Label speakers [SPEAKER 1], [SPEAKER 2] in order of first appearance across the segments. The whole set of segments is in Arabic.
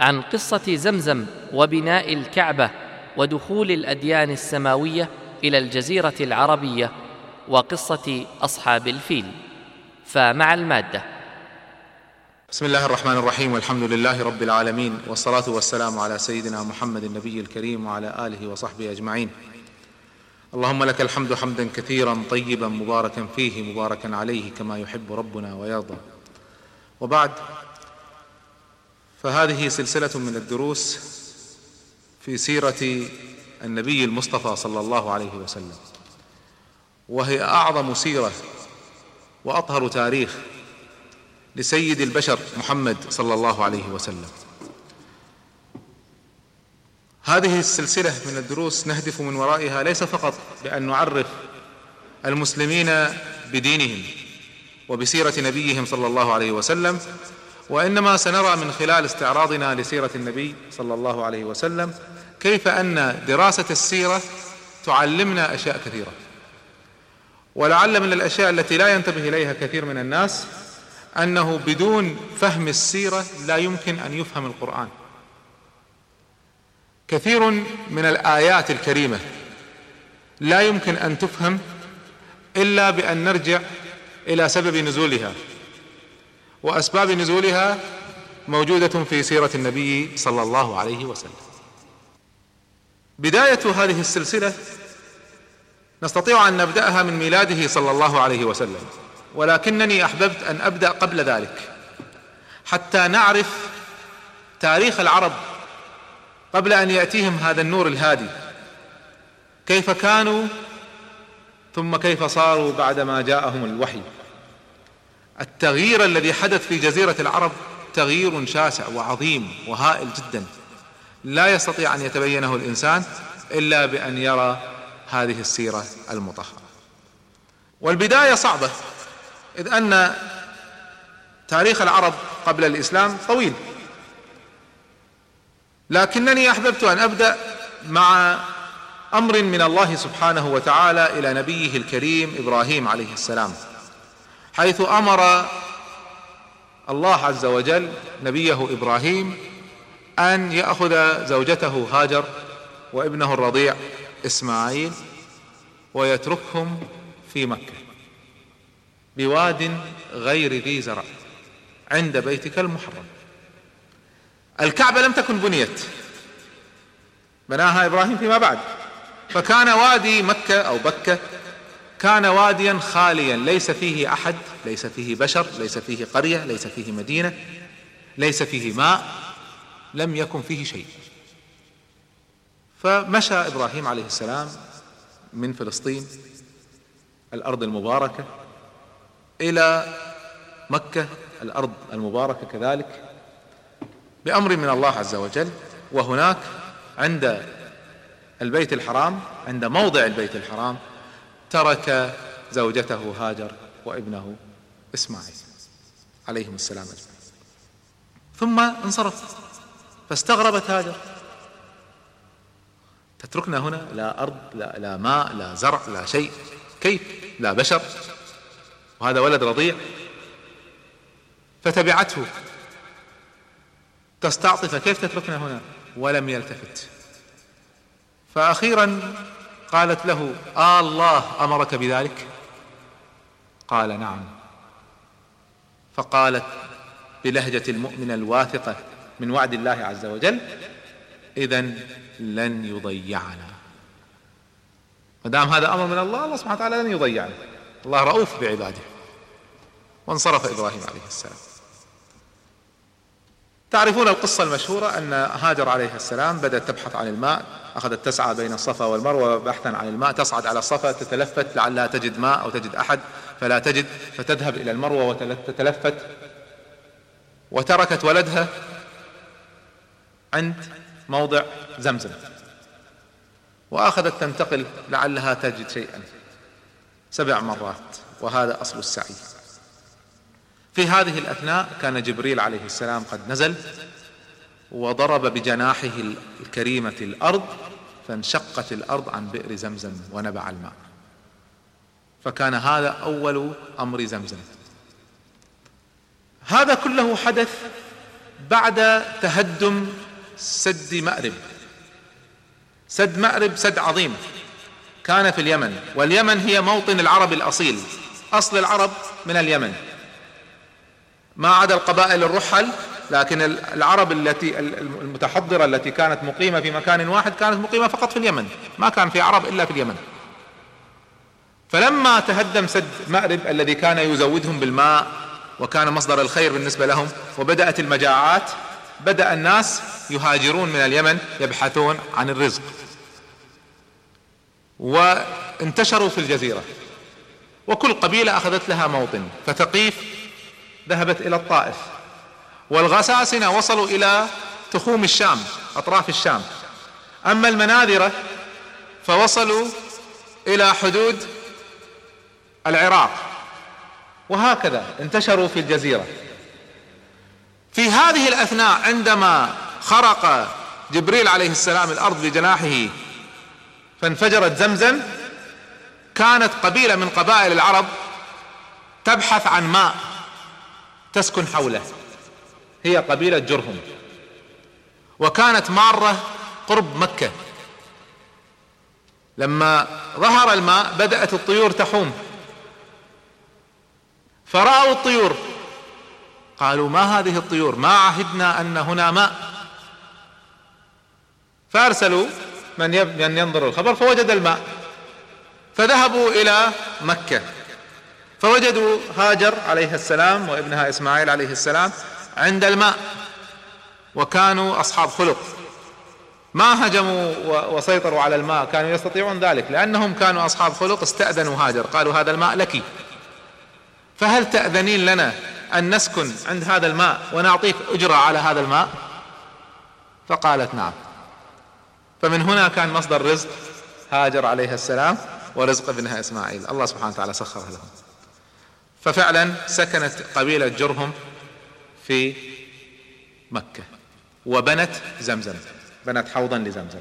[SPEAKER 1] عن قصة زمزم وبناء الكعبة ودخول الأديان السماوية إلى الجزيرة العربية وقصة أصحاب الفيل. فمع المادة.
[SPEAKER 2] بسم الله الرحمن الرحيم والحمد لله رب العالمين والصلاة والسلام على سيدنا محمد النبي الكريم وعلى آله وصحبه أجمعين. اللهم لك الحمد حمدا كثيرا طيبا مباركا فيه مباركا عليه كما يحب ربنا ويرضى. وبعد فهذه سلسلة من الدروس في سيرة النبي المصطفى صلى الله عليه وسلم. وهي أعظم سيرة وأطهر تاريخ لسيد البشر محمد صلى الله عليه وسلم. هذه السلسلة من الدروس نهدف من ورائها ليس فقط بأن نعرف المسلمين بدينهم وبسيرة نبيهم صلى الله عليه وسلم وإنما سنرى من خلال استعراضنا لسيرة النبي صلى الله عليه وسلم كيف أن دراسة السيرة تعلمنا أشياء كثيرة. ولعل من الأشياء التي لا ينتبه إليها كثير من الناس أنه بدون فهم السيرة لا يمكن أن يفهم القرآن. كثير من الآيات الكريمة لا يمكن أن تفهم إلا بأن نرجع إلى سبب نزولها. وأسباب نزولها موجودة في سيرة النبي صلى الله عليه وسلم. بداية هذه السلسلة نستطيع أن نبدأها من ميلاده صلى الله عليه وسلم ولكنني أحببت أن أبدأ قبل ذلك حتى نعرف تاريخ العرب قبل أن يأتيهم هذا النور الهادي. كيف كانوا ثم كيف صاروا بعدما جاءهم الوحي؟ التغيير الذي حدث في جزيرة العرب تغيير شاسع وعظيم وهائل جدا. لا يستطيع أن يتبينه الإنسان إلا بأن يرى هذه السيرة المطهرة. والبداية صعبة إذ أن تاريخ العرب قبل الإسلام طويل. لكنني أحببت أن أبدأ مع أمر من الله سبحانه وتعالى إلى نبيه الكريم إبراهيم عليه السلام. حيث أمر الله عز وجل نبيه إبراهيم أن يأخذ زوجته هاجر وابنه الرضيع إسماعيل ويتركهم في مكة بواد غير ذي زرع عند بيتك المحرم. الكعبة لم تكن بنيت بناها إبراهيم فيما بعد فكان وادي مكة أو بكة كان واديا خاليا. ليس فيه أحد ليس فيه بشر ليس فيه قرية ليس فيه مدينة ليس فيه ماء لم يكن فيه شيء. فمشى إبراهيم عليه السلام من فلسطين الأرض المباركة إلى مكة الأرض المباركة كذلك بأمر من الله عز وجل. وهناك عند البيت الحرام عند موضع البيت الحرام ترك زوجته هاجر وابنه إسماعيل عليهم السلام أجمعين. ثم انصرف فاستغربت هاجر. تتركنا هنا؟ لا أرض لا, لا ماء لا زرع لا شيء. كيف؟ لا بشر. وهذا ولد رضيع. فتبعته. تستعطف كيف تتركنا هنا؟ ولم يلتفت. فاخيرا قالت له آه الله أمرك بذلك؟ قال نعم. فقالت بلهجة المؤمنه الواثقة من وعد الله عز وجل اذا لن يضيعنا. ما دام هذا أمر من الله الله سبحانه وتعالى لن يضيعنا. الله رؤوف بعباده. وانصرف إبراهيم عليه السلام. تعرفون القصة المشهورة أن هاجر عليه السلام بدأت تبحث عن الماء أخذت تسعى بين الصفا والمروة بحثا عن الماء تصعد على الصفا تتلفت لعلها تجد ماء أو تجد أحد فلا تجد فتذهب إلى المروة وتتلفت وتركت ولدها عند موضع زمزم وأخذت تنتقل لعلها تجد شيئا سبع مرات وهذا أصل السعي. في هذه الأثناء كان جبريل عليه السلام قد نزل وضرب بجناحه الكريمة الأرض فانشقت الأرض عن بئر زمزم ونبع الماء. فكان هذا أول أمر زمزم. هذا كله حدث بعد تهدم سد مأرب. سد مأرب سد عظيم. كان في اليمن واليمن هي موطن العرب الأصيل. أصل العرب من اليمن. ما عدا القبائل الرحل لكن العرب التي المتحضرة التي كانت مقيمة في مكان واحد كانت مقيمة فقط في اليمن ما كان في عرب إلا في اليمن. فلما تهدم سد مأرب الذي كان يزودهم بالماء وكان مصدر الخير بالنسبة لهم وبدأت المجاعات بدأ الناس يهاجرون من اليمن يبحثون عن الرزق. وانتشروا في الجزيرة. وكل قبيلة أخذت لها موطن فثقيف ذهبت إلى الطائف. والغساسنة وصلوا إلى تخوم الشام أطراف الشام. أما المناذرة فوصلوا إلى حدود العراق. وهكذا انتشروا في الجزيرة. في هذه الأثناء عندما خرق جبريل عليه السلام الأرض بجناحه فانفجرت زمزم كانت قبيلة من قبائل العرب تبحث عن ماء. تسكن حوله. هي قبيلة جرهم. وكانت مارة قرب مكة. لما ظهر الماء بدأت الطيور تحوم. فرأوا الطيور. قالوا ما هذه الطيور؟ ما عهدنا أن هنا ماء. فأرسلوا من ينظر الخبر فوجد الماء. فذهبوا إلى مكة. فوجدوا هاجر عليه السلام وابنها إسماعيل عليه السلام عند الماء وكانوا أصحاب خلق. ما هجموا وسيطروا على الماء كانوا يستطيعون ذلك لأنهم كانوا أصحاب خلق استأذنوا هاجر قالوا هذا الماء لك. فهل تأذنين لنا أن نسكن عند هذا الماء ونعطيك أجرة على هذا الماء؟ فقالت نعم. فمن هنا كان مصدر رزق هاجر عليها السلام ورزق ابنها إسماعيل. الله سبحانه وتعالى سخرها لهم. ففعلا سكنت قبيلة جرهم في مكة وبنت زمزم بنت حوضا لزمزم.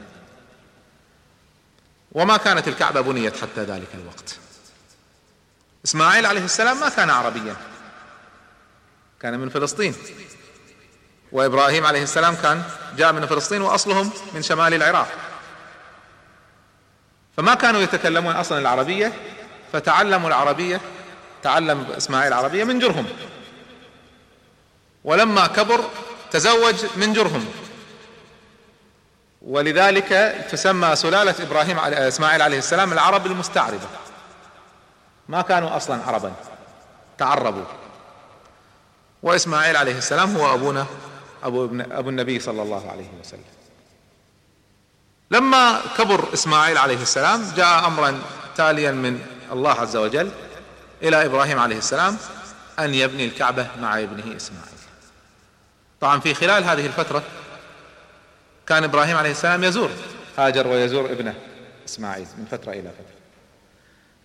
[SPEAKER 2] وما كانت الكعبة بنيت حتى ذلك الوقت. إسماعيل عليه السلام ما كان عربيا كان من فلسطين. وإبراهيم عليه السلام كان جاء من فلسطين وأصلهم من شمال العراق. فما كانوا يتكلمون أصلا العربية فتعلموا العربية تعلم إسماعيل العربية من جرهم. ولما كبر تزوج من جرهم. ولذلك تسمى سلالة إبراهيم إسماعيل عليه السلام العرب المستعربة. ما كانوا أصلا عربا. تعربوا. وإسماعيل عليه السلام هو أبونا أبو ابن أبو النبي صلى الله عليه وسلم. لما كبر إسماعيل عليه السلام جاء امرا تاليا من الله عز وجل. إلى إبراهيم عليه السلام أن يبني الكعبة مع ابنه إسماعيل. طبعا في خلال هذه الفترة كان إبراهيم عليه السلام يزور هاجر ويزور ابنه إسماعيل من فترة إلى فترة.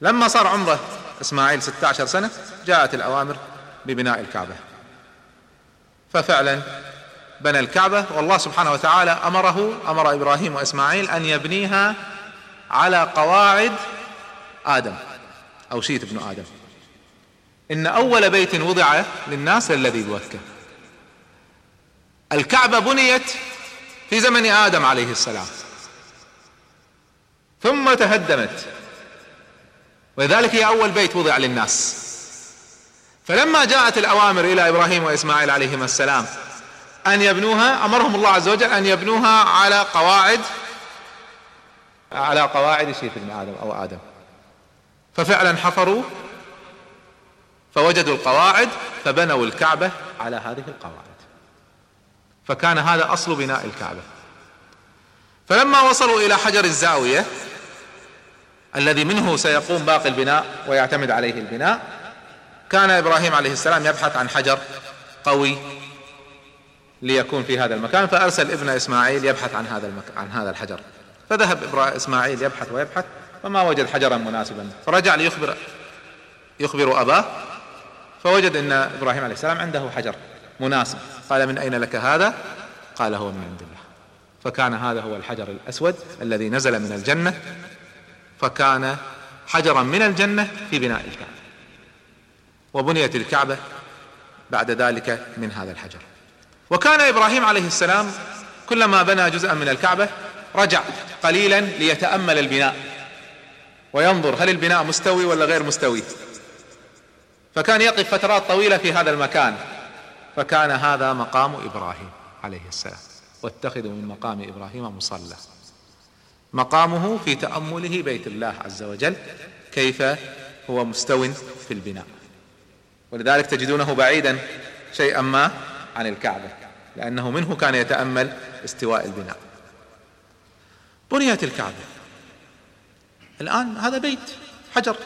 [SPEAKER 2] لما صار عمره إسماعيل 16 سنة جاءت الأوامر ببناء الكعبة. ففعلا بنى الكعبة والله سبحانه وتعالى أمره أمر إبراهيم وإسماعيل أن يبنيها على قواعد آدم أو شيت ابن آدم. إن أول بيت وضع للناس الذي بوكه. الكعبة بنيت في زمن آدم عليه السلام. ثم تهدمت. ولذلك هي أول بيت وضع للناس. فلما جاءت الأوامر إلى إبراهيم وإسماعيل عليهما السلام أن يبنوها أمرهم الله عز وجل أن يبنوها على قواعد على قواعد شيخ ابن آدم أو آدم. ففعلا حفروا فوجدوا القواعد فبنوا الكعبة على هذه القواعد. فكان هذا أصل بناء الكعبة. فلما وصلوا إلى حجر الزاوية الذي منه سيقوم باقي البناء ويعتمد عليه البناء كان إبراهيم عليه السلام يبحث عن حجر قوي ليكون في هذا المكان فأرسل ابن إسماعيل يبحث عن هذا المك... عن هذا الحجر. فذهب إسماعيل يبحث ويبحث فما وجد حجرا مناسبا. فرجع ليخبر يخبر أباه فوجد إن إبراهيم عليه السلام عنده حجر مناسب. قال من أين لك هذا؟ قال هو من عند الله. فكان هذا هو الحجر الأسود الذي نزل من الجنة فكان حجرا من الجنة في بناء الكعبة. وبنيت الكعبة بعد ذلك من هذا الحجر. وكان إبراهيم عليه السلام كلما بنى جزءا من الكعبة رجع قليلا ليتأمل البناء وينظر هل البناء مستوي ولا غير مستوي. فكان يقف فترات طويلة في هذا المكان. فكان هذا مقام إبراهيم عليه السلام. واتخذوا من مقام إبراهيم مصلى. مقامه في تأمله بيت الله عز وجل كيف هو مستو في البناء. ولذلك تجدونه بعيدا شيئا ما عن الكعبة لأنه منه كان يتأمل استواء البناء. بنيت الكعبة. الآن هذا بيت حجر.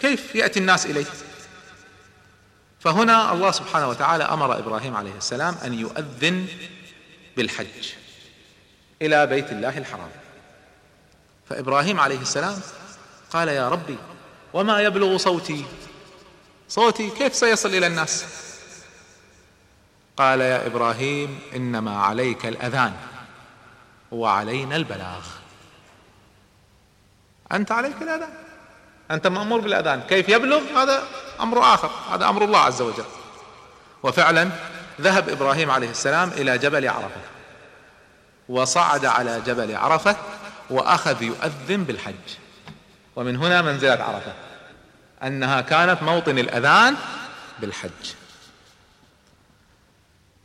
[SPEAKER 2] كيف يأتي الناس إليه؟ فهنا الله سبحانه وتعالى أمر إبراهيم عليه السلام أن يؤذن بالحج إلى بيت الله الحرام. فإبراهيم عليه السلام قال يا ربي وما يبلغ صوتي؟ صوتي كيف سيصل إلى الناس؟ قال يا إبراهيم إنما عليك الأذان وعلينا البلاغ. أنت عليك الأذان؟ أنت مأمور بالأذان. كيف يبلغ؟ هذا أمر آخر. هذا أمر الله عز وجل. وفعلا ذهب إبراهيم عليه السلام إلى جبل عرفة. وصعد على جبل عرفة وأخذ يؤذن بالحج. ومن هنا منزلة عرفة. أنها كانت موطن الأذان بالحج.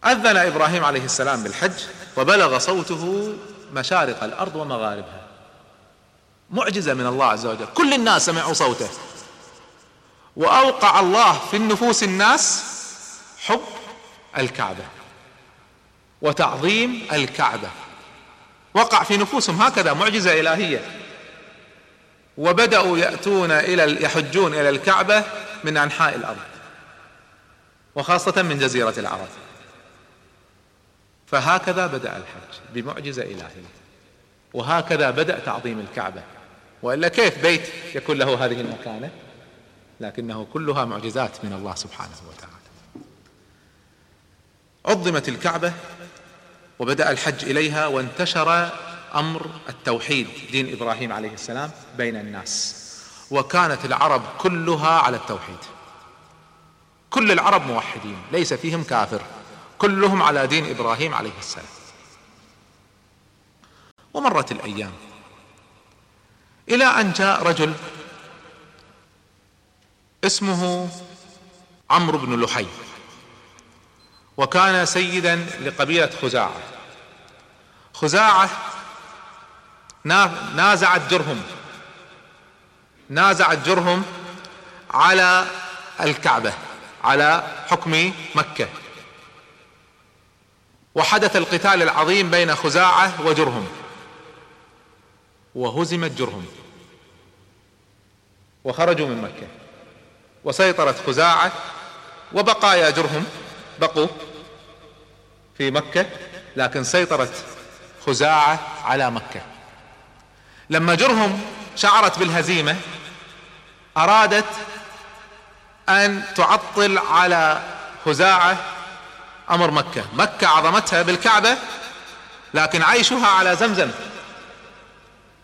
[SPEAKER 2] أذن إبراهيم عليه السلام بالحج وبلغ صوته مشارق الأرض ومغاربها. معجزة من الله عز وجل. كل الناس سمعوا صوته. وأوقع الله في النفوس الناس حب الكعبة وتعظيم الكعبة. وقع في نفوسهم هكذا معجزة إلهية. وبدأوا يأتون إلى يحجون إلى الكعبة من أنحاء الأرض. وخاصة من جزيرة العرب. فهكذا بدأ الحج بمعجزة إلهية. وهكذا بدأ تعظيم الكعبة. وإلا كيف بيت يكون له هذه المكانة؟ لكنه كلها معجزات من الله سبحانه وتعالى. عظمت الكعبة وبدأ الحج إليها وانتشر أمر التوحيد دين إبراهيم عليه السلام بين الناس. وكانت العرب كلها على التوحيد. كل العرب موحدين ليس فيهم كافر. كلهم على دين إبراهيم عليه السلام. ومرت الأيام. إلى أن جاء رجل اسمه عمرو بن لحي وكان سيدا لقبيلة خزاعة. خزاعة نازعت جرهم نازعت جرهم على الكعبة على حكم مكة. وحدث القتال العظيم بين خزاعة وجرهم. وهزمت جرهم. وخرجوا من مكة. وسيطرت خزاعة وبقايا جرهم بقوا في مكة لكن سيطرت خزاعة على مكة. لما جرهم شعرت بالهزيمة أرادت أن تعطل على خزاعة أمر مكة. مكة عظمتها بالكعبة لكن عيشها على زمزم.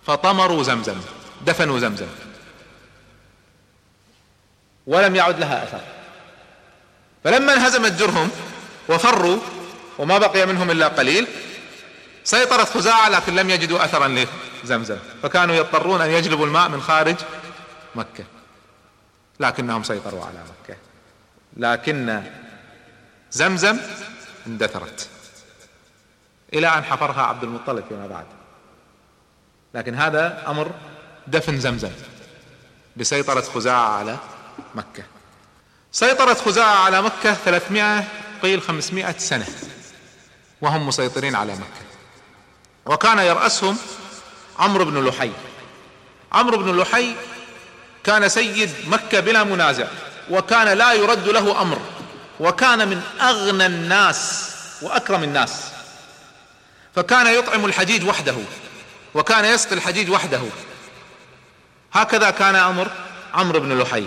[SPEAKER 2] فطمروا زمزم دفنوا زمزم. ولم يعد لها أثر. فلما انهزمت جرهم وفروا وما بقي منهم إلا قليل سيطرت خزاعة لكن لم يجدوا اثرا لزمزم. فكانوا يضطرون أن يجلبوا الماء من خارج مكة. لكنهم سيطروا على مكة. لكن زمزم اندثرت. إلى أن حفرها عبد المطلب فيما بعد. لكن هذا أمر دفن زمزم بسيطرة خزاعة على مكة. سيطرت خزاعة على مكة 300 قيل 500 سنة وهم مسيطرين على مكة. وكان يرأسهم عمرو بن لحي. عمرو بن لحي كان سيد مكة بلا منازع وكان لا يرد له أمر وكان من أغنى الناس وأكرم الناس. فكان يطعم الحجيج وحده. وكان يسقي الحجيج وحده. هكذا كان أمر عمرو بن لحي.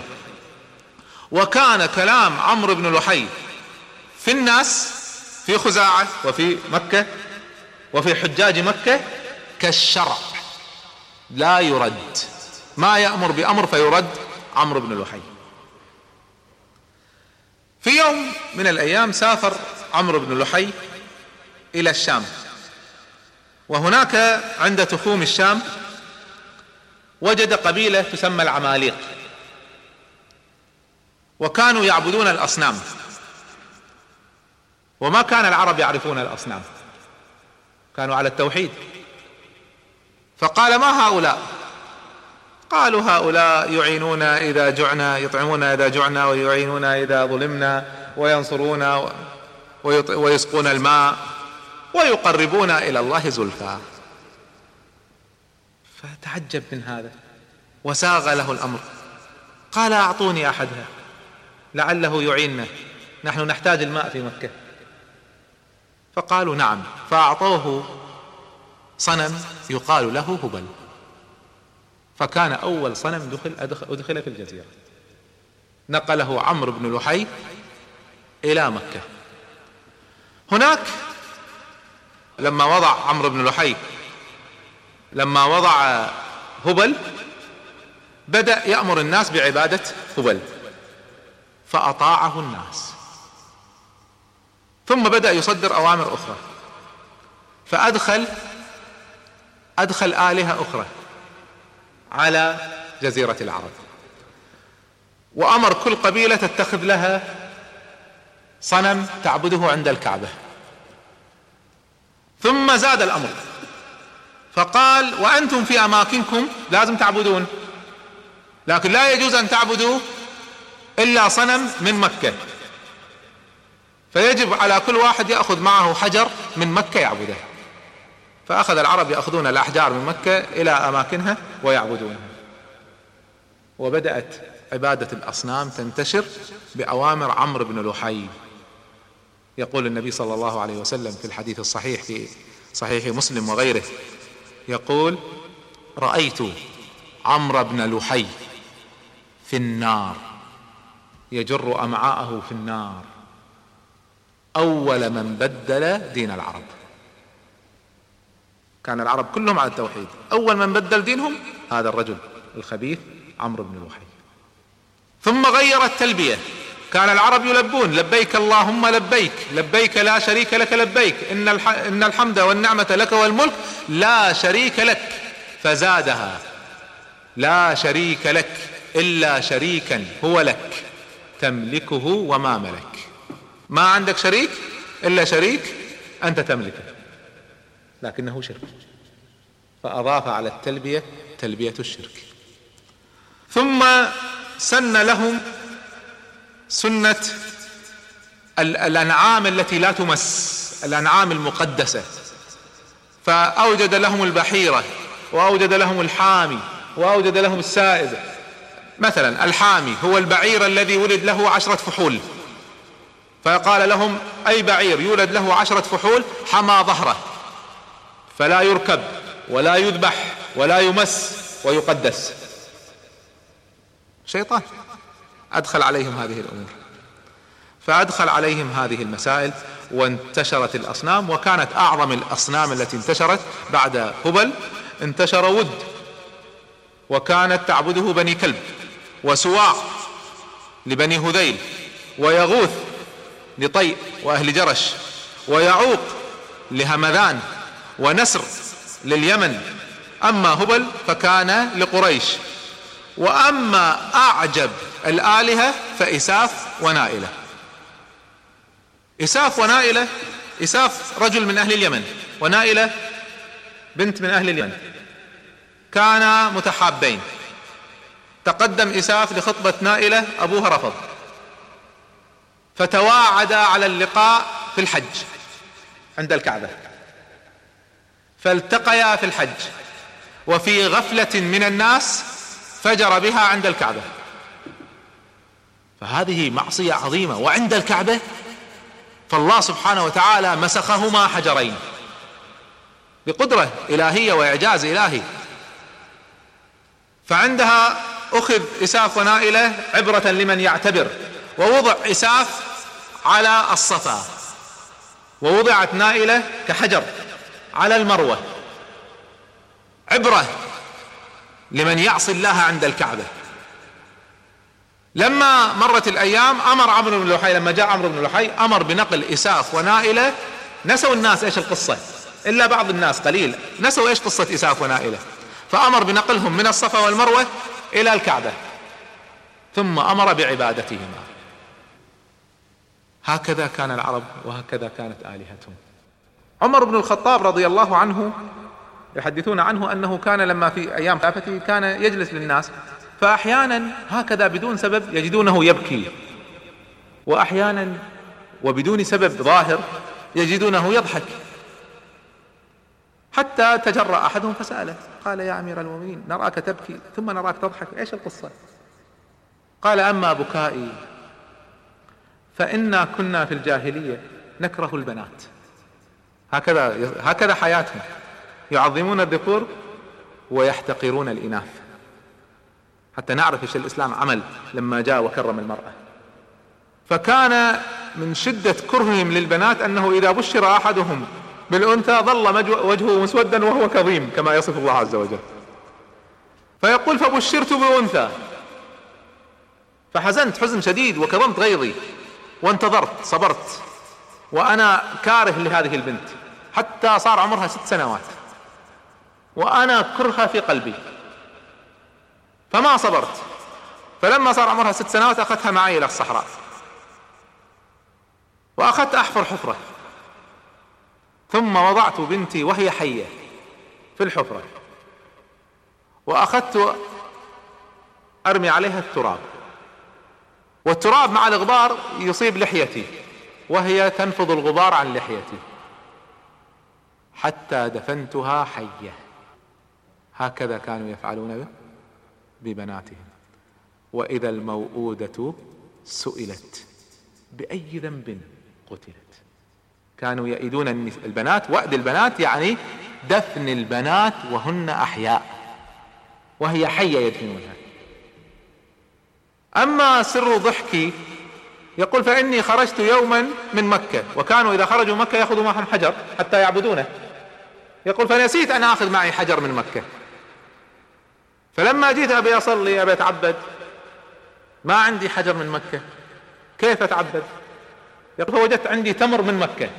[SPEAKER 2] وكان كلام عمرو بن لحي في الناس في خزاعة وفي مكة وفي حجاج مكة كالشرع. لا يرد. ما يأمر بأمر فيرد عمرو بن لحي. في يوم من الأيام سافر عمرو بن لحي إلى الشام. وهناك عند تخوم الشام وجد قبيلة تسمى العماليق. وكانوا يعبدون الأصنام. وما كان العرب يعرفون الأصنام. كانوا على التوحيد. فقال ما هؤلاء؟ قالوا هؤلاء يعينونا إذا جعنا يطعمونا إذا جعنا ويعينونا إذا ظلمنا وينصرونا ويسقون الماء. ويقربونا إلى الله زلفى. فتعجب من هذا. وساغ له الأمر. قال أعطوني أحدها. لعله يعيننا. نحن نحتاج الماء في مكة. فقالوا نعم. فأعطوه صنم يقال له هبل. فكان أول صنم دخل أدخل في الجزيرة. نقله عمرو بن لحي إلى مكة. هناك لما وضع عمرو بن لحي لما وضع هبل بدأ يأمر الناس بعبادة هبل فأطاعه الناس. ثم بدأ يصدر أوامر أخرى. فأدخل أدخل آلهة أخرى على جزيرة العرب. وأمر كل قبيلة تتخذ لها صنم تعبده عند الكعبة. ثم زاد الأمر. فقال وأنتم في أماكنكم لازم تعبدون. لكن لا يجوز أن تعبدوا إلا صنم من مكة. فيجب على كل واحد يأخذ معه حجر من مكة يعبده. فأخذ العرب يأخذون الأحجار من مكة إلى أماكنها ويعبدونها وبدأت عبادة الأصنام تنتشر بأوامر عمرو بن لحي. يقول النبي صلى الله عليه وسلم في الحديث الصحيح في صحيح مسلم وغيره يقول رأيت عمرو بن لحي في النار يجر أمعاءه في النار أول من بدل دين العرب. كان العرب كلهم على التوحيد أول من بدل دينهم هذا الرجل الخبيث عمرو بن لحي. ثم غير التلبية كان العرب يلبون لبيك اللهم لبيك لبيك لا شريك لك لبيك إن, إن الحمد والنعمة لك والملك لا شريك لك فزادها. لا شريك لك إلا شريكا هو لك تملكه وما ملك. ما عندك شريك إلا شريك أنت تملكه. لكنه شرك. فأضاف على التلبية تلبية الشرك. ثم سن لهم سنة الأنعام التي لا تمس الأنعام المقدسة. فأوجد لهم البحيرة وأوجد لهم الحامي وأوجد لهم السائب. مثلا الحامي هو البعير الذي ولد له عشرة فحول. فقال لهم أي بعير يولد له عشرة فحول؟ حمى ظهره. فلا يركب ولا يذبح ولا يمس ويقدس. شيطان. أدخل عليهم هذه الأمور. فأدخل عليهم هذه المسائل وانتشرت الأصنام وكانت أعظم الأصنام التي انتشرت بعد هبل انتشر ود وكانت تعبده بني كلب وسواع لبني هذيل ويغوث لطيء وأهل جرش ويعوق لهمذان ونسر لليمن. أما هبل فكان لقريش. وأما أعجب الآلهة فإساف ونائلة. إساف ونائلة إساف رجل من أهل اليمن ونائلة بنت من أهل اليمن. كانا متحابين. تقدم إساف لخطبة نائلة أبوها رفض. فتواعدا على اللقاء في الحج عند الكعبة. فالتقيا في الحج وفي غفلة من الناس فجر بها عند الكعبة. فهذه معصية عظيمة. وعند الكعبة فالله سبحانه وتعالى مسخهما حجرين. بقدرة إلهية وإعجاز إلهي. فعندها أخذ إساف ونائلة عبرة لمن يعتبر. ووضع إساف على الصفا. ووضعت نائلة كحجر على المروة. عبرة لمن يعصي الله عند الكعبة. لما مرت الأيام أمر عمرو بن لحي لما جاء عمرو بن لحي أمر بنقل إساف ونائلة. نسوا الناس إيش القصة؟ إلا بعض الناس قليل. نسوا إيش قصة إساف ونائلة؟ فأمر بنقلهم من الصفا والمروة إلى الكعبة. ثم أمر بعبادتهما. هكذا كان العرب وهكذا كانت آلهتهم. عمر بن الخطاب رضي الله عنه يحدثون عنه أنه كان لما في أيام خلافته كان يجلس للناس. فأحيانا هكذا بدون سبب يجدونه يبكي. وأحيانا وبدون سبب ظاهر يجدونه يضحك. حتى تجرأ أحدهم فسأله قال يا أمير المؤمنين نراك تبكي ثم نراك تضحك إيش القصة؟ قال أما بكائي فإنا كنا في الجاهلية نكره البنات. هكذا هكذا حياتهم يعظمون الذكور ويحتقرون الإناث. حتى نعرف إيش الإسلام عمل لما جاء وكرم المرأة. فكان من شدة كرههم للبنات أنه إذا بشر أحدهم بالأنثى ظل وجهه مسودا وهو كظيم كما يصف الله عز وجل. فيقول فبشرت بأنثى. فحزنت حزن شديد وكظمت غيظي وانتظرت صبرت وأنا كاره لهذه البنت حتى صار عمرها ست سنوات. وأنا كرهها في قلبي. فما صبرت. فلما صار عمرها ست سنوات أخذتها معي إلى الصحراء. وأخذت أحفر حفرة. ثم وضعت بنتي وهي حية في الحفرة. وأخذت أرمي عليها التراب. والتراب مع الغبار يصيب لحيتي وهي تنفض الغبار عن لحيتي. حتى دفنتها حية. هكذا كانوا يفعلون به. ببناتهم وإذا الموءودة سئلت بأي ذنب قتلت؟ كانوا يئدون البنات وأد البنات يعني دفن البنات وهن أحياء وهي حية يدفنونها. أما سر ضحكي يقول فإني خرجت يوما من مكة وكانوا إذا خرجوا مكة يأخذوا معهم حجر حتى يعبدونه. يقول فنسيت أن آخذ معي حجر من مكة. فلما جيت أبي أصلي أبي أتعبد ما عندي حجر من مكة. كيف أتعبد؟ يقول فوجدت عندي تمر من مكة.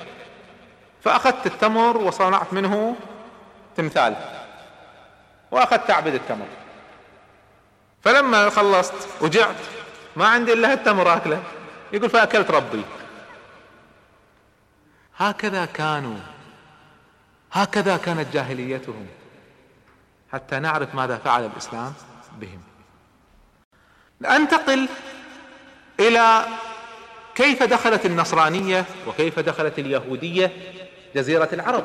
[SPEAKER 2] فأخذت التمر وصنعت منه تمثال وأخذت أعبد التمر. فلما خلصت وجعت ما عندي إلا التمر أكله. يقول فأكلت ربي. هكذا كانوا هكذا كانت جاهليتهم. حتى نعرف ماذا فعل الإسلام بهم. ننتقل إلى كيف دخلت النصرانية وكيف دخلت اليهودية جزيرة العرب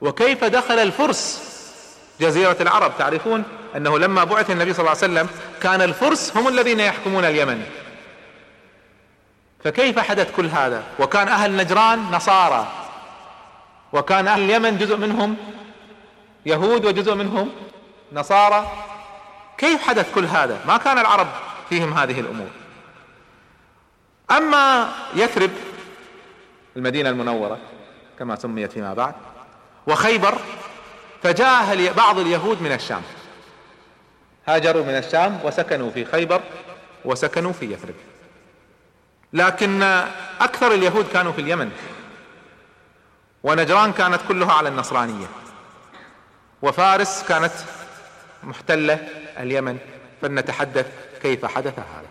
[SPEAKER 2] وكيف دخل الفرس جزيرة العرب. تعرفون أنه لما بعث النبي صلى الله عليه وسلم كان الفرس هم الذين يحكمون اليمن. فكيف حدث كل هذا؟ وكان أهل نجران نصارى وكان أهل اليمن جزء منهم يهود وجزء منهم نصارى. كيف حدث كل هذا؟ ما كان العرب فيهم هذه الأمور. أما يثرب المدينة المنورة كما سميت فيما بعد وخيبر فجاء بعض اليهود من الشام. هاجروا من الشام وسكنوا في خيبر وسكنوا في يثرب. لكن أكثر اليهود كانوا في اليمن ونجران كانت كلها على النصرانية. وفارس كانت محتلة اليمن فلنتحدث كيف حدث هذا.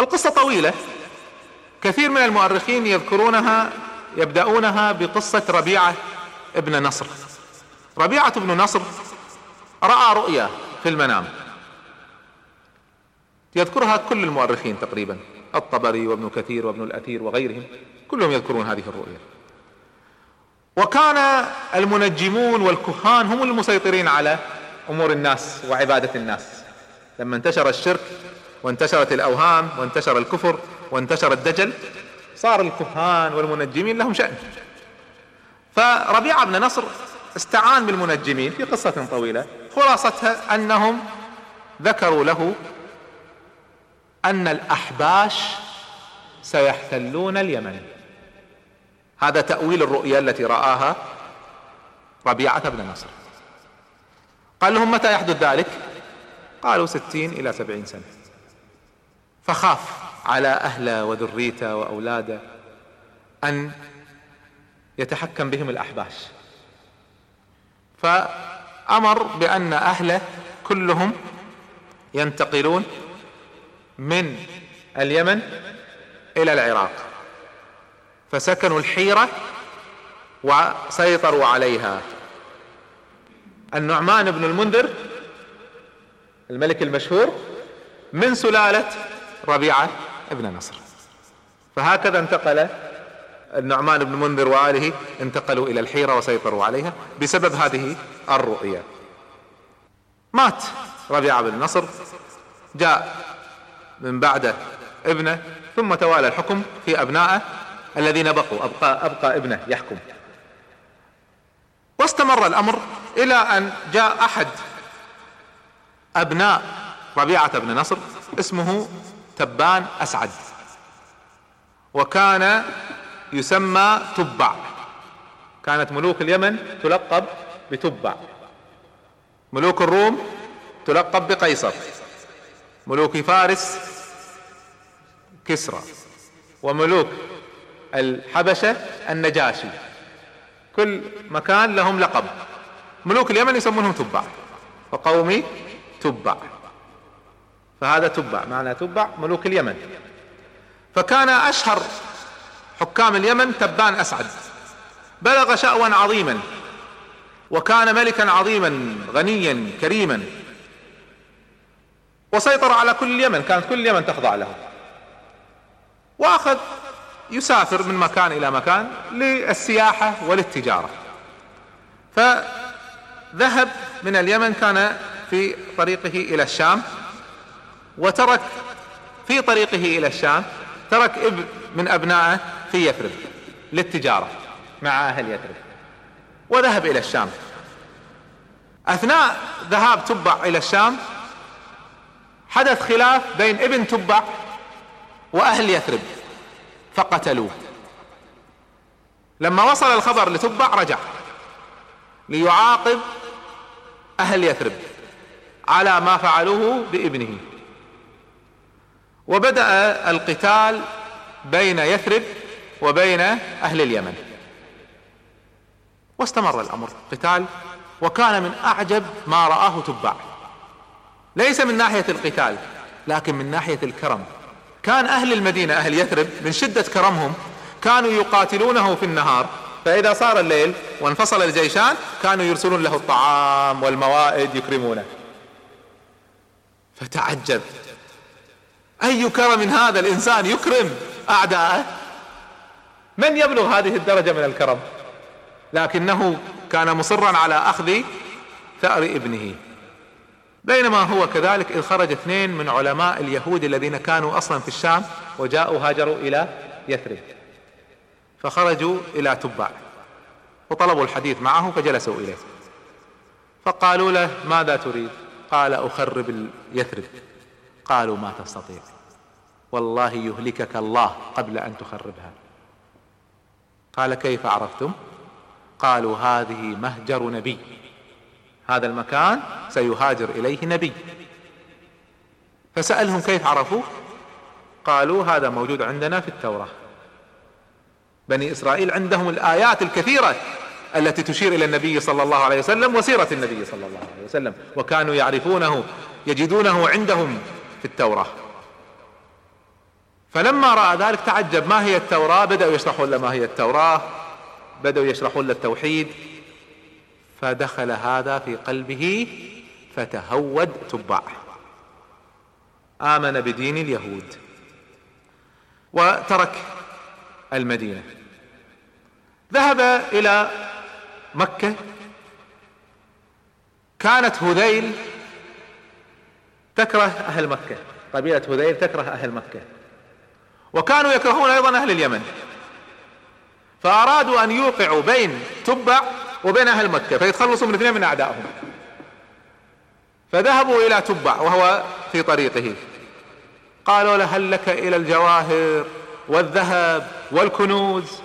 [SPEAKER 2] القصة طويلة. كثير من المؤرخين يذكرونها يبدأونها بقصة ربيعة ابن نصر. ربيعة ابن نصر رأى رؤيا في المنام. يذكرها كل المؤرخين تقريبا الطبري وابن كثير وابن الأثير وغيرهم كلهم يذكرون هذه الرؤيا. وكان المنجمون والكهان هم المسيطرين على أمور الناس وعبادة الناس. لما انتشر الشرك وانتشرت الأوهام وانتشر الكفر وانتشر الدجل صار الكهان والمنجمين لهم شأن. فربيعة بن نصر استعان بالمنجمين في قصة طويلة. خلاصتها أنهم ذكروا له أن الأحباش سيحتلون اليمن. هذا تأويل الرؤيا التي رآها ربيعة بن نصر. قال لهم متى يحدث ذلك؟ قالوا ستين إلى سبعين سنة. فخاف على أهله وذريته وأولاده أن يتحكم بهم الأحباش. فأمر بأن أهله كلهم ينتقلون من اليمن إلى العراق. فسكنوا الحيرة وسيطروا عليها. النعمان بن المنذر الملك المشهور من سلالة ربيعة ابن نصر. فهكذا انتقل النعمان بن منذر وآله انتقلوا إلى الحيرة وسيطروا عليها بسبب هذه الرؤية. مات ربيعة بن نصر جاء من بعده ابنه ثم توالى الحكم في أبنائه الذين بقوا. أبقى, أبقى ابنه يحكم. واستمر الأمر إلى أن جاء أحد أبناء ربيعة بن نصر اسمه تبان أسعد وكان يسمى تبع. كانت ملوك اليمن تلقب بتبع. ملوك الروم تلقب بقيصر. ملوك فارس كسرى. وملوك الحبشة النجاشي. كل مكان لهم لقب. ملوك اليمن يسمونهم تبع. وقومي تبع. فهذا تبع معنى تبع ملوك اليمن. فكان أشهر حكام اليمن تبان أسعد. بلغ شأوا عظيما. وكان ملكا عظيما غنيا كريما. وسيطر على كل اليمن كانت كل اليمن تخضع له. وأخذ يسافر من مكان إلى مكان للسياحة وللتجارة. فذهب من اليمن كان في طريقه إلى الشام وترك في طريقه إلى الشام ترك ابن من أبنائه في يثرب للتجارة مع أهل يثرب وذهب إلى الشام. أثناء ذهاب تبع إلى الشام حدث خلاف بين ابن تبع وأهل يثرب. فقتلوه. لما وصل الخبر لتبع رجع ليعاقب أهل يثرب على ما فعلوه بابنه. وبدأ القتال بين يثرب وبين أهل اليمن. واستمر الأمر قتال وكان من أعجب ما رآه تبع ليس من ناحية القتال لكن من ناحية الكرم. كان أهل المدينة أهل يثرب من شدة كرمهم كانوا يقاتلونه في النهار. فإذا صار الليل وانفصل الجيشان كانوا يرسلون له الطعام والموائد يكرمونه. فتعجب. أي كرم هذا الإنسان يكرم أعداءه؟ من يبلغ هذه الدرجة من الكرم؟ لكنه كان مصرا على أخذ ثأر ابنه. بينما هو كذلك إذ خرج اثنين من علماء اليهود الذين كانوا أصلا في الشام وجاءوا هاجروا إلى يثرب. فخرجوا إلى تبع وطلبوا الحديث معه فجلسوا إليه. فقالوا له ماذا تريد؟ قال أخرب يثرب قالوا ما تستطيع. والله يهلكك الله قبل أن تخربها. قال كيف عرفتم؟ قالوا هذه مهجر نبي. هذا المكان سيهاجر إليه نبي. فسألهم كيف عرفوا قالوا هذا موجود عندنا في التوراة. بني إسرائيل عندهم الآيات الكثيرة التي تشير إلى النبي صلى الله عليه وسلم وسيرة النبي صلى الله عليه وسلم وكانوا يعرفونه يجدونه عندهم في التوراة. فلما رأى ذلك تعجب ما هي التوراة؟ بدأوا يشرحون له ما هي التوراة بدأوا يشرحون له التوحيد. فدخل هذا في قلبه فتهود تبع آمن بدين اليهود وترك المدينة. ذهب إلى مكة. كانت هذيل تكره أهل مكة. قبيلة هذيل تكره أهل مكة. وكانوا يكرهون أيضا أهل اليمن. فأرادوا أن يوقعوا بين تبع وبين أهل مكة فيتخلصوا من اثنين من أعدائهم. فذهبوا إلى تبع وهو في طريقه. قالوا له هل لك إلى الجواهر والذهب والكنوز؟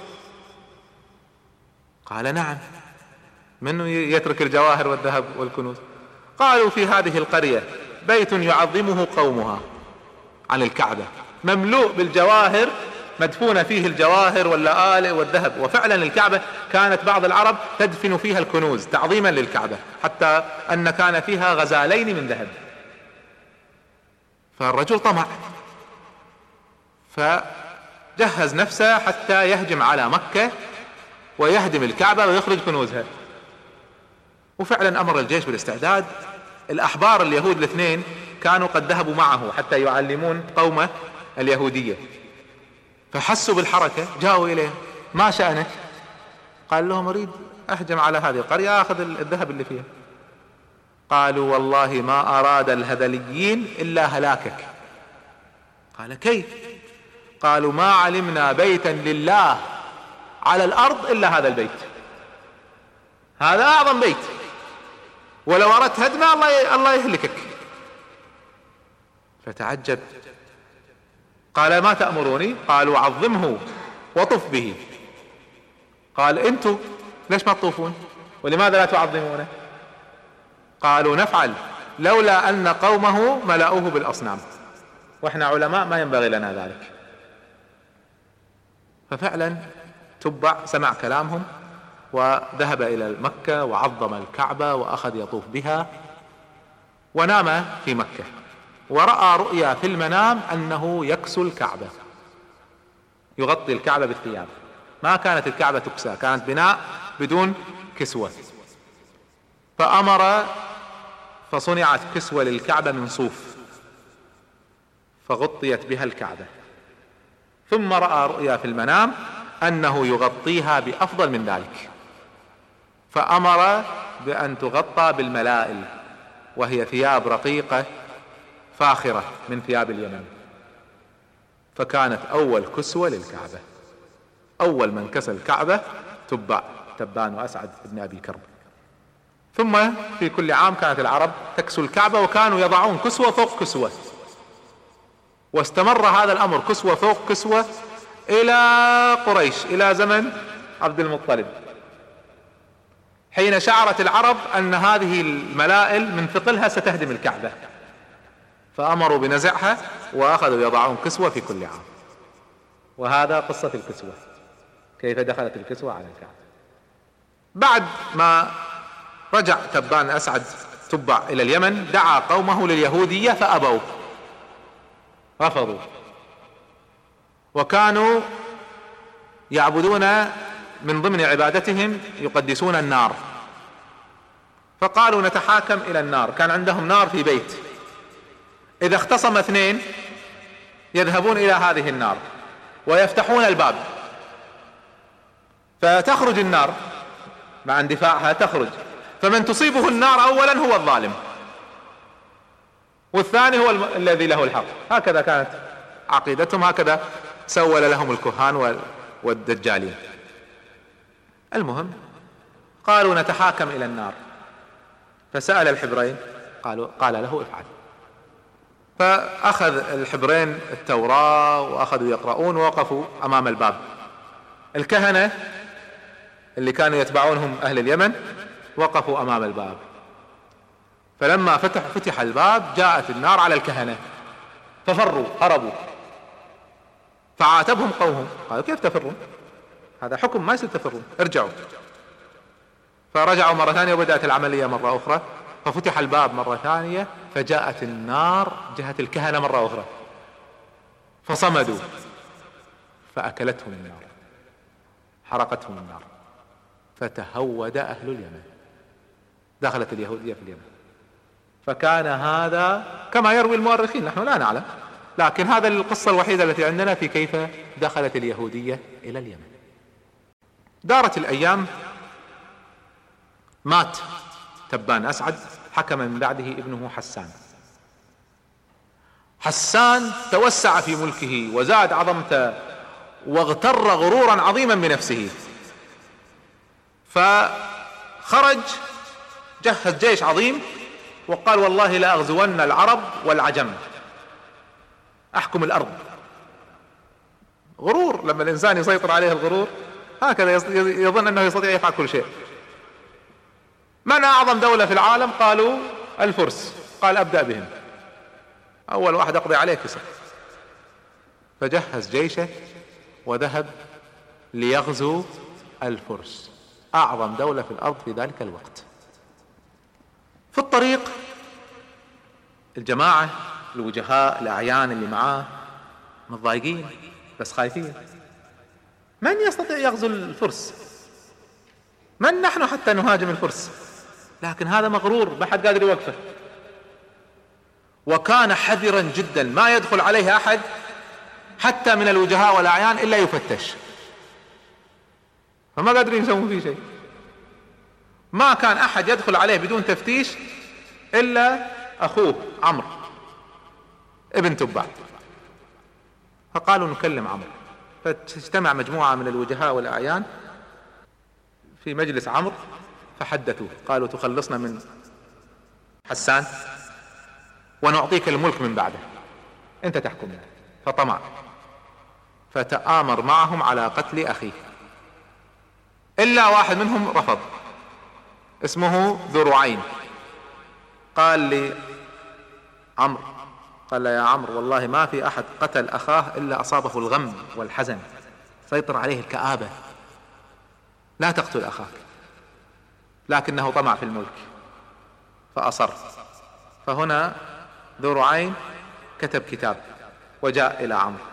[SPEAKER 2] قال نعم. من يترك الجواهر والذهب والكنوز؟ قالوا في هذه القرية بيت يعظمه قومها عن الكعبة مملوء بالجواهر مدفونة فيه الجواهر واللآلئ والذهب. وفعلا الكعبة كانت بعض العرب تدفن فيها الكنوز تعظيما للكعبة حتى أن كان فيها غزالين من ذهب. فالرجل طمع فجهز نفسه حتى يهجم على مكة ويهدم الكعبة ويخرج كنوزها. وفعلا أمر الجيش بالاستعداد. الأحبار اليهود الاثنين كانوا قد ذهبوا معه حتى يعلمون قومه اليهودية. فحسوا بالحركة جاءوا إليه ما شأنك؟ قال لهم أريد أهجم على هذه القرية آخذ الذهب اللي فيها. قالوا والله ما أراد الهذليين إلا هلاكك. قال كيف؟ قالوا ما علمنا بيتا لله على الأرض إلا هذا البيت. هذا أعظم بيت. ولو أردت هدمه الله الله يهلكك. فتعجب. قال ما تأمروني؟ قالوا عظمه وطف به. قال أنتم ليش ما تطوفون؟ ولماذا لا تعظمونه؟ قالوا نفعل لولا أن قومه ملأوه بالأصنام. وإحنا علماء ما ينبغي لنا ذلك. ففعلا تبع سمع كلامهم وذهب إلى مكة وعظم الكعبة وأخذ يطوف بها ونام في مكة. ورأى رؤيا في المنام أنه يكسو الكعبة يغطي الكعبة بالثياب. ما كانت الكعبة تكسى كانت بناء بدون كسوة. فأمر فصنعت كسوة للكعبة من صوف فغطيت بها الكعبة. ثم رأى رؤيا في المنام أنه يغطيها بأفضل من ذلك. فأمر بأن تغطى بالملائل وهي ثياب رقيقة فاخرة من ثياب اليمن. فكانت أول كسوة للكعبة. أول من كسى الكعبة تبع تبان وأسعد بن أبي كرب. ثم في كل عام كانت العرب تكسو الكعبة وكانوا يضعون كسوة فوق كسوة. واستمر هذا الأمر كسوة فوق كسوة إلى قريش إلى زمن عبد المطلب. حين شعرت العرب أن هذه الملائل من ثقلها ستهدم الكعبة. فأمروا بنزعها وأخذوا يضعون كسوة في كل عام. وهذا قصة الكسوة. كيف دخلت الكسوة على الكعبة؟ بعد ما رجع تبان أسعد تبع إلى اليمن دعا قومه لليهودية فأبوا. رفضوا. وكانوا يعبدون من ضمن عبادتهم يقدسون النار. فقالوا نتحاكم إلى النار. كان عندهم نار في بيت. إذا اختصم اثنين يذهبون إلى هذه النار ويفتحون الباب. فتخرج النار مع اندفاعها تخرج. فمن تصيبه النار اولا هو الظالم. والثاني هو الذي له الحق. هكذا كانت عقيدتهم هكذا سول لهم الكهان والدجالين. المهم قالوا نتحاكم إلى النار. فسأل الحبرين قالوا قال له افعل. فأخذ الحبرين التوراة وأخذوا يقرؤون ووقفوا أمام الباب. الكهنة اللي كانوا يتبعونهم أهل اليمن وقفوا أمام الباب. فلما فتح فتح الباب جاءت النار على الكهنة. ففروا هربوا. فعاتبهم قومهم. قالوا كيف تفرون؟ هذا حكم ما يصير تفرون. ارجعوا. فرجعوا مرة ثانية وبدأت العملية مرة أخرى. ففتح الباب مرة ثانية. فجاءت النار جهة الكهنة مرة أخرى. فصمدوا. فأكلتهم النار. حرقتهم النار. فتهود أهل اليمن. دخلت اليهودية في اليمن. فكان هذا كما يروي المؤرخين نحن لا نعلم. لكن هذا القصة الوحيدة التي عندنا في كيف دخلت اليهودية إلى اليمن. دارت الأيام. مات تبان أسعد. حكم من بعده ابنه حسان. حسان توسع في ملكه وزاد عظمته واغتر غرورا عظيما بنفسه. فخرج جهز جيش عظيم وقال والله لا أغزون العرب والعجم. أحكم الأرض. غرور لما الإنسان يسيطر عليه الغرور هكذا يظن أنه يستطيع يفعل كل شيء. من أعظم دولة في العالم؟ قالوا الفرس. قال أبدأ بهم. أول واحد أقضي عليه كسر فجهز جيشه وذهب ليغزو الفرس. أعظم دولة في الأرض في ذلك الوقت. في الطريق الجماعة الوجهاء الأعيان اللي معاه متضايقين بس خايفين. من يستطيع يغزو الفرس؟ من نحن حتى نهاجم الفرس؟ لكن هذا مغرور ما حد قادر يوقفه. وكان حذرا جدا ما يدخل عليه أحد حتى من الوجهاء والأعيان إلا يفتش. فما قادرين يسوون فيه شيء. ما كان أحد يدخل عليه بدون تفتيش إلا أخوه عمرو ابن تبع فقالوا نكلم عمرو. فتجتمع مجموعة من الوجهاء والأعيان في مجلس عمرو. فحدثوه. قالوا تخلصنا من حسان ونعطيك الملك من بعده. انت تحكمنا فطمع. فتآمر معهم على قتل أخيه. إلا واحد منهم رفض. اسمه ذو رعين. قال لي عمرو. قال يا عمرو والله ما في أحد قتل أخاه إلا أصابه الغم والحزن. سيطر عليه الكآبة. لا تقتل أخاك. لكنه طمع في الملك. فأصر. فهنا ذو رعين كتب كتاب وجاء إلى عمرو.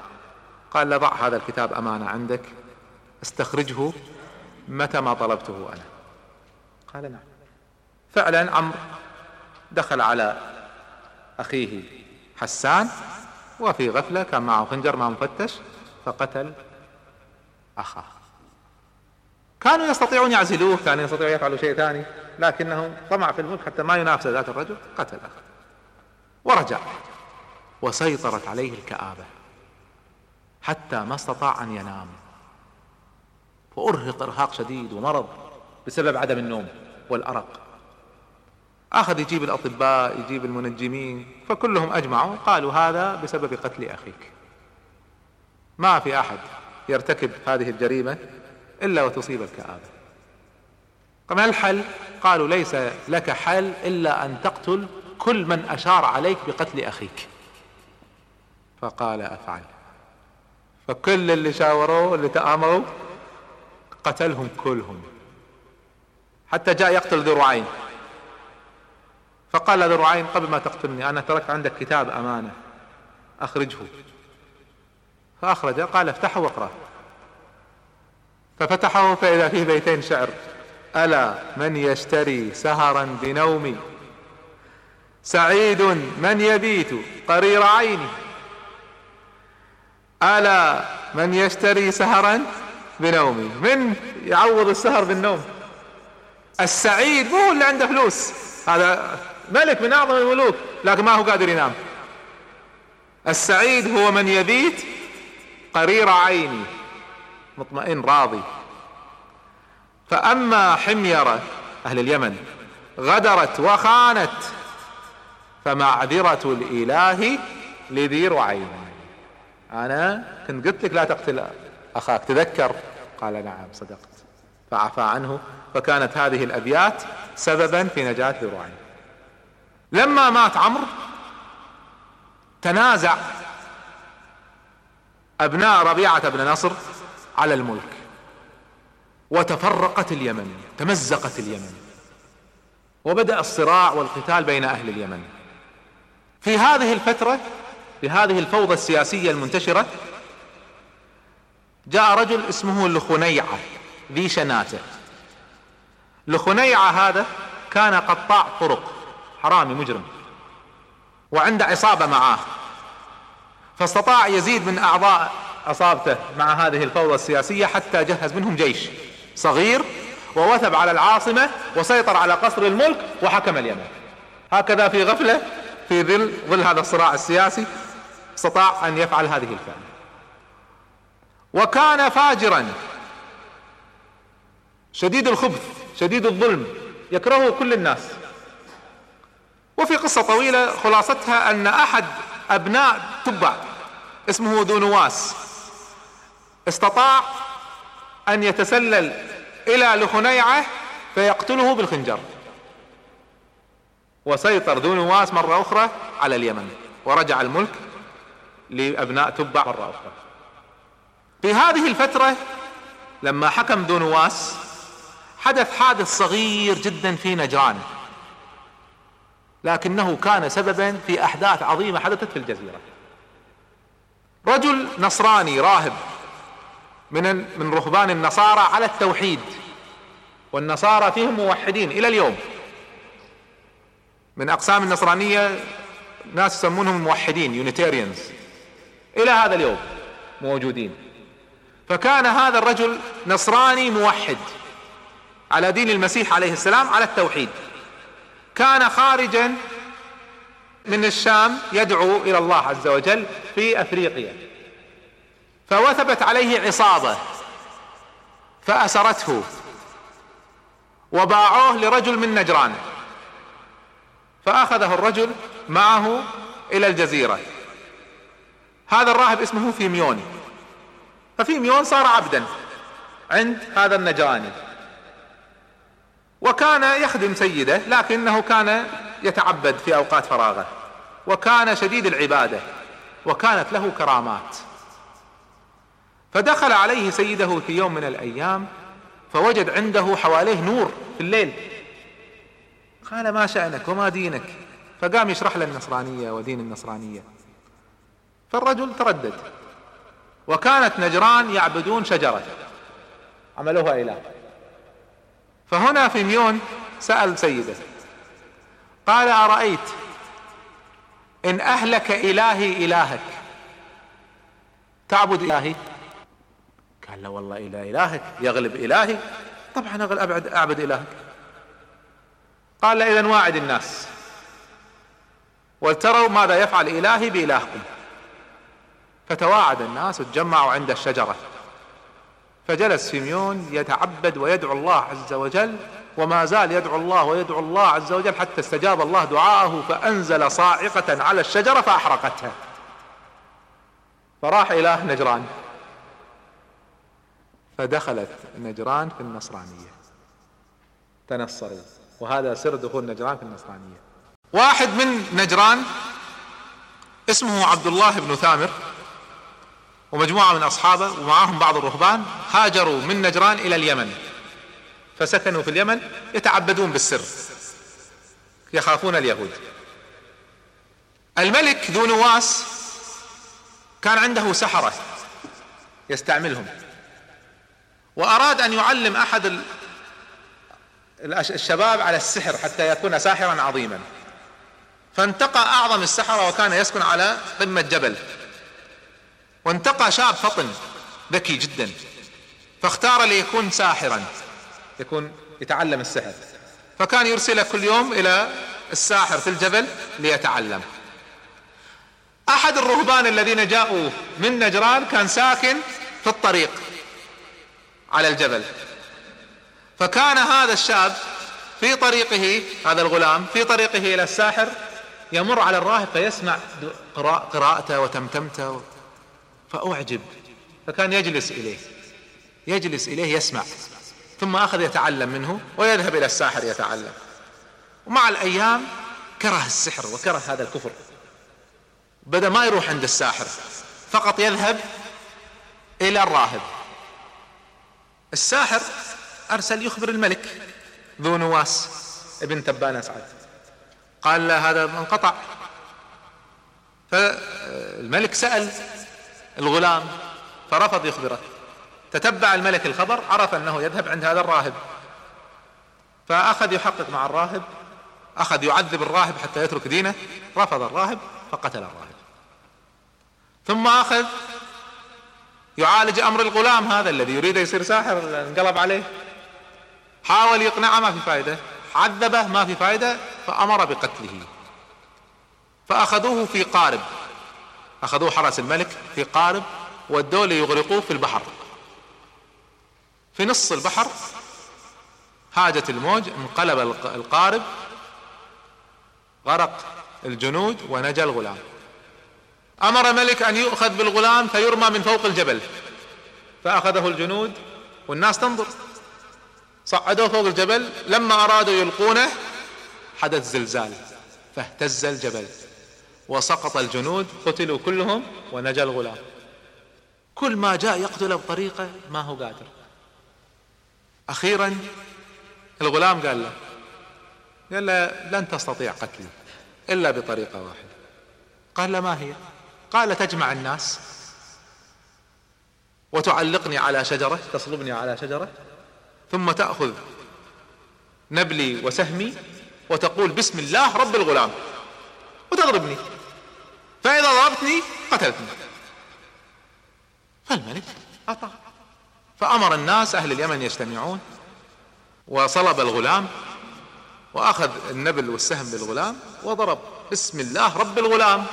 [SPEAKER 2] قال له ضع هذا الكتاب أمانة عندك استخرجه متى ما طلبته أنا. قال نعم. فعلا عمرو دخل على أخيه حسان وفي غفلة كان معه خنجر ما مفتش فقتل أخاه. كانوا يستطيعون يعزلوه كانوا يستطيعون يفعلوا شيء ثاني لكنه طمع في الملك حتى ما ينافس ذات الرجل قتل أخاه ورجع وسيطرت عليه الكآبة حتى ما استطاع أن ينام. فأرهق إرهاق شديد ومرض بسبب عدم النوم والأرق. آخذ يجيب الأطباء يجيب المنجمين فكلهم أجمعوا قالوا هذا بسبب قتل أخيك. ما في أحد يرتكب هذه الجريمة إلا وتصيب الكآبة. فما الحل؟ قالوا ليس لك حل إلا أن تقتل كل من أشار عليك بقتل أخيك. فقال أفعل. فكل اللي شاوروه اللي تآمروا قتلهم كلهم. حتى جاء يقتل ذو رعين. فقال ذو رعين قبل ما تقتلني أنا تركت عندك كتاب أمانة أخرجه. فاخرجه قال افتحه واقرأ ففتحه فإذا فيه بيتين شعر. ألا من يشتري سهرا بنومي سعيد من يبيت قرير عيني ألا من يشتري سهرا بنومي من يعوض السهر بالنوم؟ السعيد مو اللي عنده فلوس. هذا ملك من أعظم الملوك لكن ما هو قادر ينام. السعيد هو من يبيت قرير عيني. مطمئن راضي. فأما حميرة أهل اليمن غدرت وخانت فمعذرة الإله لذي رعين. أنا كنت قلت لك لا تقتل أخاك تذكر؟ قال نعم صدقت. فعفى عنه فكانت هذه الابيات سببا في نجاة ذي رعين. لما مات عمرو تنازع أبناء ربيعة بن نصر على الملك. وتفرقت اليمن تمزقت اليمن. وبدأ الصراع والقتال بين أهل اليمن. في هذه الفترة في هذه الفوضى السياسية المنتشرة جاء رجل اسمه لخنيعة ذي شناتة. لخنيعة هذا كان قطاع طرق حرامي مجرم. وعنده عصابة معاه. فاستطاع يزيد من أعضاء عصابته مع هذه الفوضى السياسية حتى جهز منهم جيش صغير ووثب على العاصمة وسيطر على قصر الملك وحكم اليمن. هكذا في غفلة في ظل ظل هذا الصراع السياسي استطاع أن يفعل هذه الفعل وكان فاجرا. شديد الخبث شديد الظلم يكرهه كل الناس. وفي قصة طويلة خلاصتها أن أحد أبناء تبع اسمه ذو نواس استطاع أن يتسلل إلى لخنيعة فيقتله بالخنجر. وسيطر ذو نواس مرة أخرى على اليمن ورجع الملك لأبناء تبع مرة أخرى. في هذه الفترة لما حكم ذو نواس حدث حادث صغير جدا في نجران لكنه كان سببا في أحداث عظيمة حدثت في الجزيرة. رجل نصراني راهب من من رهبان النصارى على التوحيد. والنصارى فيهم موحدين إلى اليوم. من أقسام النصرانية ناس يسمونهم موحدين يونيتيريانز إلى هذا اليوم موجودين. فكان هذا الرجل نصراني موحد على دين المسيح عليه السلام على التوحيد. كان خارجا من الشام يدعو إلى الله عز وجل في أفريقيا. فوثبت عليه عصابة فأسرته وباعوه لرجل من نجران فأخذه الرجل معه إلى الجزيرة. هذا الراهب اسمه فيميون ففيميون صار عبدا عند هذا النجراني. وكان يخدم سيده لكنه كان يتعبد في أوقات فراغه وكان شديد العبادة وكانت له كرامات. فدخل عليه سيده في يوم من الأيام فوجد عنده حواليه نور في الليل. قال ما شأنك وما دينك؟ فقام يشرح له النصرانية ودين النصرانية. فالرجل تردد. وكانت نجران يعبدون شجرة. عملوها إله فهنا في ميون سأل سيده. قال أرأيت إن أهلك إلهي إلهك؟ تعبد إلهي؟ قال لا والله إله إلهك يغلب إلهي. طبعا أبعد أعبد إلهك. قال إذا واعد الناس. ولتروا ماذا يفعل إلهي بإلهكم. فتواعد الناس وتجمعوا عند الشجرة. فجلس سيميون يتعبد ويدعو الله عز وجل وما زال يدعو الله ويدعو الله عز وجل حتى استجاب الله دعاءه فأنزل صاعقة على الشجرة فأحرقتها. فراح إلى نجران. فدخلت نجران في النصرانية. تنصروا. وهذا سر دخول نجران في النصرانية. واحد من نجران اسمه عبد الله بن ثامر ومجموعة من أصحابه ومعهم بعض الرهبان هاجروا من نجران إلى اليمن. فسكنوا في اليمن يتعبدون بالسر. يخافون اليهود. الملك ذو نواس كان عنده سحرة يستعملهم. وأراد أن يعلم أحد الشباب على السحر حتى يكون ساحرا عظيما. فانتقى أعظم السحرة وكان يسكن على قمة جبل. وانتقى شاب فطن ذكي جدا. فاختار ليكون ساحرا يكون يتعلم السحر. فكان يرسله كل يوم إلى الساحر في الجبل ليتعلم. أحد الرهبان الذين جاءوا من نجران كان ساكن في الطريق. على الجبل. فكان هذا الشاب في طريقه هذا الغلام في طريقه إلى الساحر يمر على الراهب فيسمع قراءته وتمتمته فأعجب. فكان يجلس إليه. يجلس إليه يسمع. ثم أخذ يتعلم منه ويذهب إلى الساحر يتعلم. ومع الأيام كره السحر وكره هذا الكفر. بدأ ما يروح عند الساحر. فقط يذهب إلى الراهب. الساحر أرسل يخبر الملك. ذو نواس ابن تبان أسعد. قال له هذا انقطع فالملك سأل الغلام فرفض يخبره. تتبع الملك الخبر عرف أنه يذهب عند هذا الراهب. فأخذ يحقق مع الراهب أخذ يعذب الراهب حتى يترك دينه. رفض الراهب فقتل الراهب. ثم أخذ يعالج أمر الغلام هذا الذي يريد يصير ساحر انقلب عليه. حاول يقنعه ما في فائده عذبه ما في فائده فأمر بقتله. فأخذوه في قارب. أخذوه حرس الملك في قارب ودوه ليغرقوه في البحر. في نص البحر هاجت الموج انقلب القارب غرق الجنود ونجا الغلام. أمر ملك أن يؤخذ بالغلام فيرمى من فوق الجبل. فأخذه الجنود والناس تنظر. صعدوه فوق الجبل لما أرادوا يلقونه حدث زلزال فاهتز الجبل. وسقط الجنود قتلوا كلهم ونجا الغلام. كل ما جاء يقتله بطريقة ما هو قادر. أخيرا الغلام قال له قال له لن تستطيع قتلي إلا بطريقة واحدة. قال له ما هي؟ قال تجمع الناس وتعلقني على شجرة تصلبني على شجرة ثم تأخذ نبلي وسهمي وتقول بسم الله رب الغلام وتضربني فإذا ضربتني قتلتني. فالملك أطاع. فأمر الناس أهل اليمن يجتمعون وصلب الغلام وأخذ النبل والسهم للغلام وضرب بسم الله رب الغلام.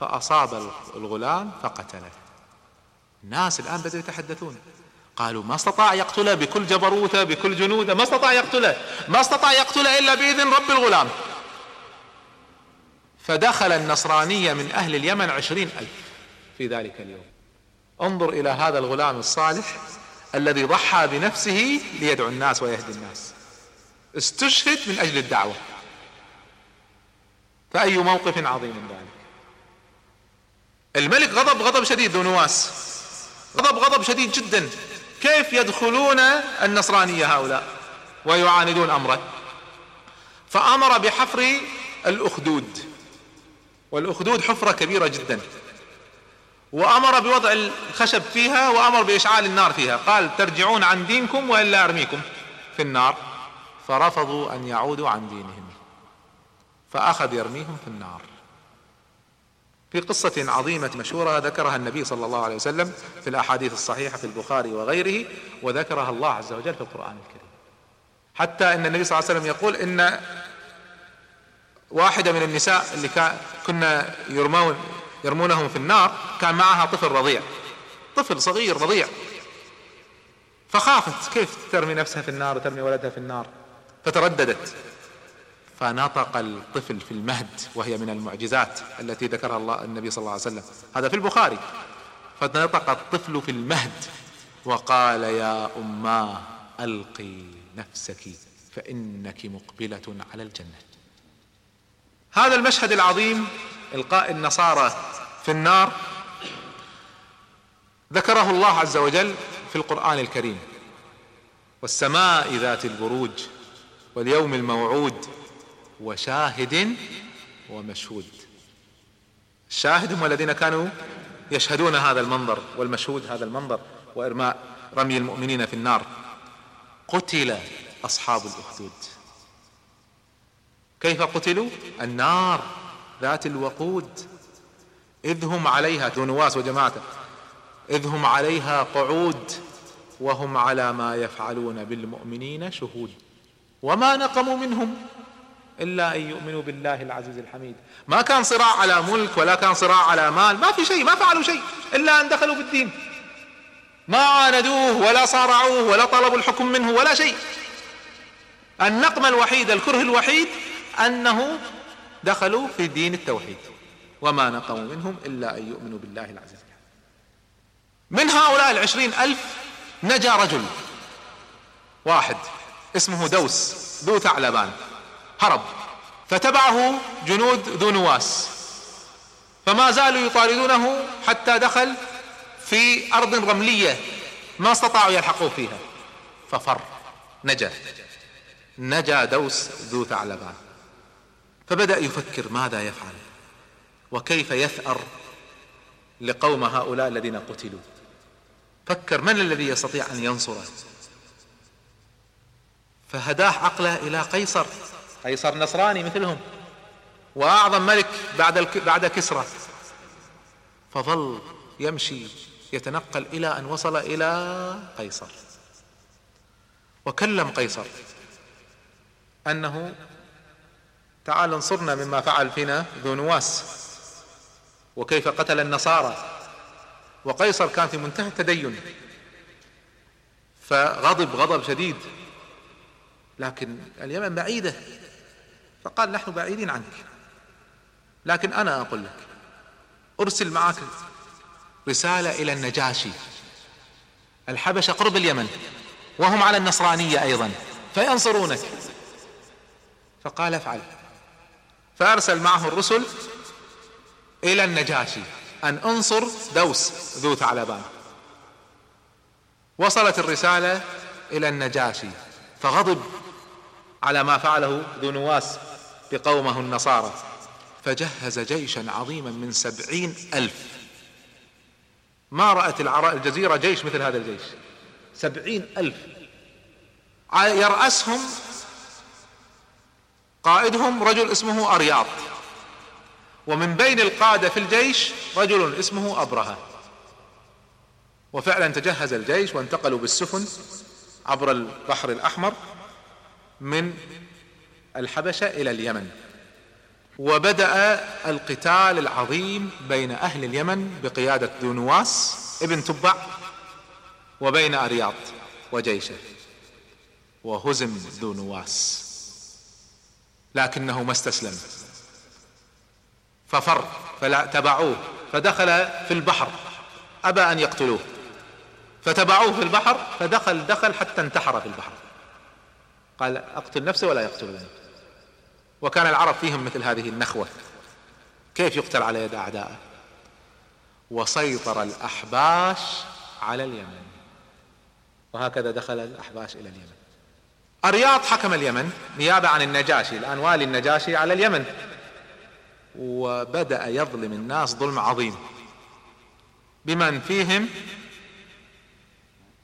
[SPEAKER 2] فأصاب الغلام فقتله. الناس الآن بدأوا يتحدثون. قالوا ما استطاع يقتله بكل جبروته بكل جنوده ما استطاع يقتله ما استطاع يقتله إلا بإذن رب الغلام. فدخل النصرانية من أهل اليمن عشرين ألف في ذلك اليوم. انظر إلى هذا الغلام الصالح الذي ضحى بنفسه ليدعو الناس ويهدي الناس. استشهد من أجل الدعوة. فأي موقف عظيم ذلك؟ الملك غضب غضب شديد ذو نواس. غضب غضب شديد جدا. كيف يدخلون النصرانية هؤلاء؟ ويعاندون أمره. فأمر بحفر الأخدود. والأخدود حفرة كبيرة جدا. وأمر بوضع الخشب فيها وأمر بإشعال النار فيها. قال ترجعون عن دينكم وإلا أرميكم في النار. فرفضوا أن يعودوا عن دينهم. فأخذ يرميهم في النار. في قصة عظيمة مشهورة ذكرها النبي صلى الله عليه وسلم في الأحاديث الصحيحة في البخاري وغيره وذكرها الله عز وجل في القرآن الكريم. حتى أن النبي صلى الله عليه وسلم يقول إن واحدة من النساء اللي كنا يرمون يرمونهم في النار كان معها طفل رضيع. طفل صغير رضيع. فخافت كيف ترمي نفسها في النار وترمي ولدها في النار؟ فترددت. فنطق الطفل في المهد وهي من المعجزات التي ذكرها الله النبي صلى الله عليه وسلم. هذا في البخاري. فنطق الطفل في المهد وقال يا اماه ألقي نفسك فإنك مقبلة على الجنة. هذا المشهد العظيم إلقاء النصارى في النار ذكره الله عز وجل في القرآن الكريم. والسماء ذات البروج واليوم الموعود وشاهد ومشهود. الشاهد هم الذين كانوا يشهدون هذا المنظر والمشهود هذا المنظر وإرماء رمي المؤمنين في النار. قتل أصحاب الأخدود. كيف قتلوا؟ النار ذات الوقود. إذ هم عليها ذو نواس وجماعته إذ هم عليها قعود وهم على ما يفعلون بالمؤمنين شهود. وما نقموا منهم. إلا أن يؤمنوا بالله العزيز الحميد. ما كان صراع على ملك ولا كان صراع على مال ما في شيء ما فعلوا شيء إلا أن دخلوا بالدين ما عاندوه ولا صارعوه ولا طلبوا الحكم منه ولا شيء. النقمة الوحيد الكره الوحيد أنه دخلوا في دين التوحيد. وما نقموا منهم إلا أن يؤمنوا بالله العزيز من هؤلاء العشرين ألف نجا رجل واحد اسمه دوس ذو ثعلبان. هرب فتبعه جنود ذو نواس فما زالوا يطاردونه حتى دخل في أرض رملية ما استطاعوا يلحقوه فيها ففر نجا نجا دوس ذو ثعلبان فبدأ يفكر ماذا يفعل وكيف يثأر لقوم هؤلاء الذين قتلوا. فكر من الذي يستطيع أن ينصره؟ فهداه عقله إلى قيصر. قيصر نصراني مثلهم وأعظم ملك بعد بعد كسرى. فظل يمشي يتنقل إلى أن وصل إلى قيصر. وكلم قيصر أنه تعال انصرنا مما فعل فينا ذو نواس وكيف قتل النصارى. وقيصر كان في منتهى التدين فغضب غضب شديد. لكن اليمن بعيدة. فقال نحن بعيدين عنك. لكن أنا أقول لك أرسل معك رسالة إلى النجاشي. الحبشة قرب اليمن وهم على النصرانية أيضا فينصرونك. فقال افعل. فأرسل معه الرسل إلى النجاشي. أن انصر دوس ذو ثعلبان. وصلت الرسالة إلى النجاشي فغضب على ما فعله ذو نواس. بقومه النصارى. فجهز جيشا عظيما من سبعين ألف. ما رأت الجزيرة جيش مثل هذا الجيش؟ سبعين ألف. يرأسهم قائدهم رجل اسمه أرياط ومن بين القادة في الجيش رجل اسمه أبرهة. وفعلا تجهز الجيش وانتقلوا بالسفن عبر البحر الأحمر من الحبشة إلى اليمن. وبدأ القتال العظيم بين أهل اليمن بقيادة ذو نواس ابن تبع وبين أرياط وجيشه. وهزم ذو نواس لكنه ما استسلم. ففر فلا تبعوه. فدخل في البحر. أبى أن يقتلوه. فتبعوه في البحر فدخل دخل حتى انتحر في البحر. قال أقتل نفسي ولا يقتلني؟ وكان العرب فيهم مثل هذه النخوة. كيف يقتل على يد أعدائه؟ وسيطر الأحباش على اليمن. وهكذا دخل الأحباش إلى اليمن. ارياض حكم اليمن نيابة عن النجاشي. الآن والي النجاشي على اليمن. وبدأ يظلم الناس ظلم عظيم. بمن فيهم؟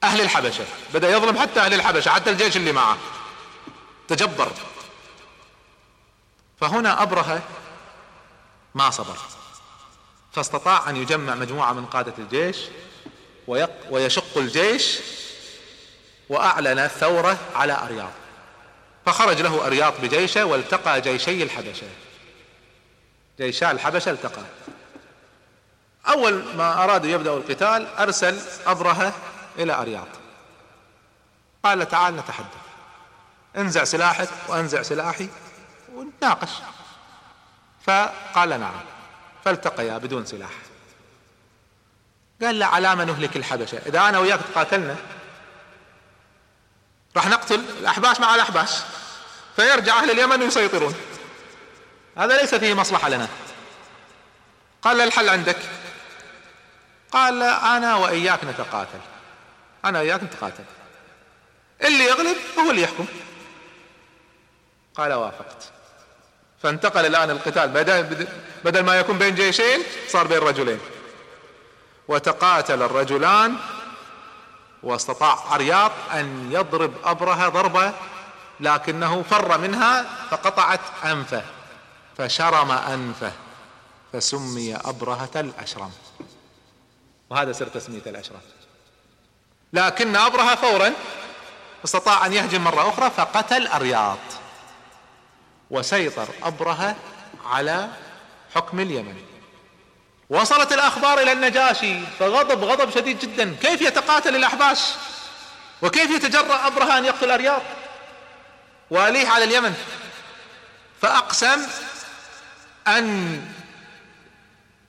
[SPEAKER 2] أهل الحبشة. بدأ يظلم حتى أهل الحبشة حتى الجيش اللي معه. تجبر. فهنا ابرهة ما صبر فاستطاع أن يجمع مجموعة من قادة الجيش ويشق الجيش وأعلن الثورة على أرياض. فخرج له أرياض بجيشه والتقى جيشي الحبشة. جيشا الحبشة التقى. أول ما أرادوا يبدأوا القتال أرسل ابرهة إلى أرياض. قال تعال نتحدث. انزع سلاحك وأنزع سلاحي. ونتناقش فقال نعم. فالتقيا بدون سلاح. قال لا علامة نهلك الحبشة. إذا أنا وياك تقاتلنا راح نقتل الأحباش مع الأحباش فيرجع أهل اليمن ويسيطرون. هذا ليس فيه مصلحة لنا. قال الحل عندك. قال أنا وإياك نتقاتل. أنا وإياك نتقاتل. اللي يغلب هو اللي يحكم. قال وافقت. فانتقل الآن القتال. بدل, بدل ما يكون بين جيشين صار بين رجلين. وتقاتل الرجلان واستطاع عرياط أن يضرب أبرهة ضربة لكنه فر منها فقطعت أنفه فشرم أنفه فسمي أبرهة الأشرم. وهذا سر تسمية الأشرم. لكن أبرهة فورا استطاع أن يهجم مرة أخرى فقتل أرياط. وسيطر أبرهة على حكم اليمن. وصلت الأخبار إلى النجاشي فغضب غضب شديد جدا. كيف يتقاتل الأحباش؟ وكيف يتجرأ أبرهة أن يقتل ارياط واليه على اليمن. فأقسم أن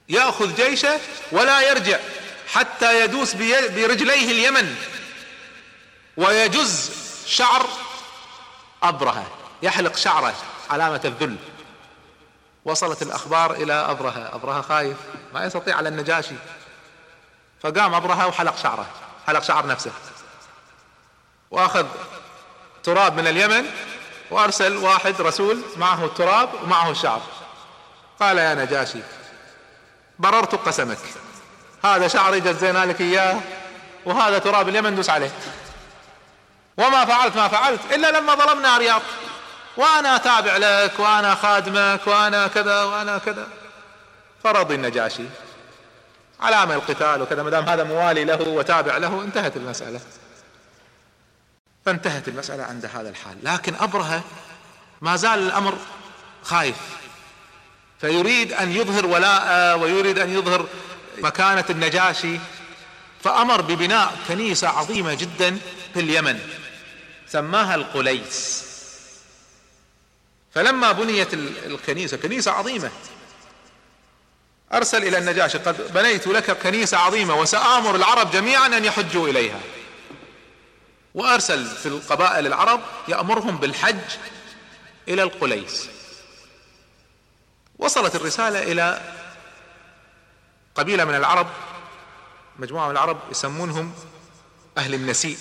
[SPEAKER 2] يأخذ جيشه ولا يرجع حتى يدوس برجليه اليمن. ويجز شعر أبرهة يحلق شعره. علامة الذل. وصلت الأخبار إلى أبرهة. أبرهة خايف. ما يستطيع على النجاشي. فقام أبرهة وحلق شعره. حلق شعر نفسه. وأخذ تراب من اليمن وأرسل واحد رسول معه التراب ومعه الشعر. قال يا نجاشي بررت قسمك. هذا شعري جزينا لك إياه وهذا تراب اليمن دوس عليه. وما فعلت ما فعلت إلا لما ظلمنا رياض. وأنا تابع لك وأنا خادمك وأنا كذا وأنا كذا. فرضي النجاشي علامة القتال وكذا ما دام هذا موالي له وتابع له انتهت المسألة. فانتهت المسألة عند هذا الحال. لكن أبرهة ما زال الأمر خايف. فيريد أن يظهر ولاء ويريد أن يظهر مكانة النجاشي. فأمر ببناء كنيسة عظيمة جدا في اليمن. سماها القليس. فلما بنيت الكنيسة كنيسة عظيمة. أرسل إلى النجاشي قد بنيت لك كنيسة عظيمة وسآمر العرب جميعا أن يحجوا إليها. وأرسل في القبائل العرب يأمرهم بالحج إلى القليس. وصلت الرسالة إلى قبيلة من العرب مجموعة من العرب يسمونهم أهل النسيء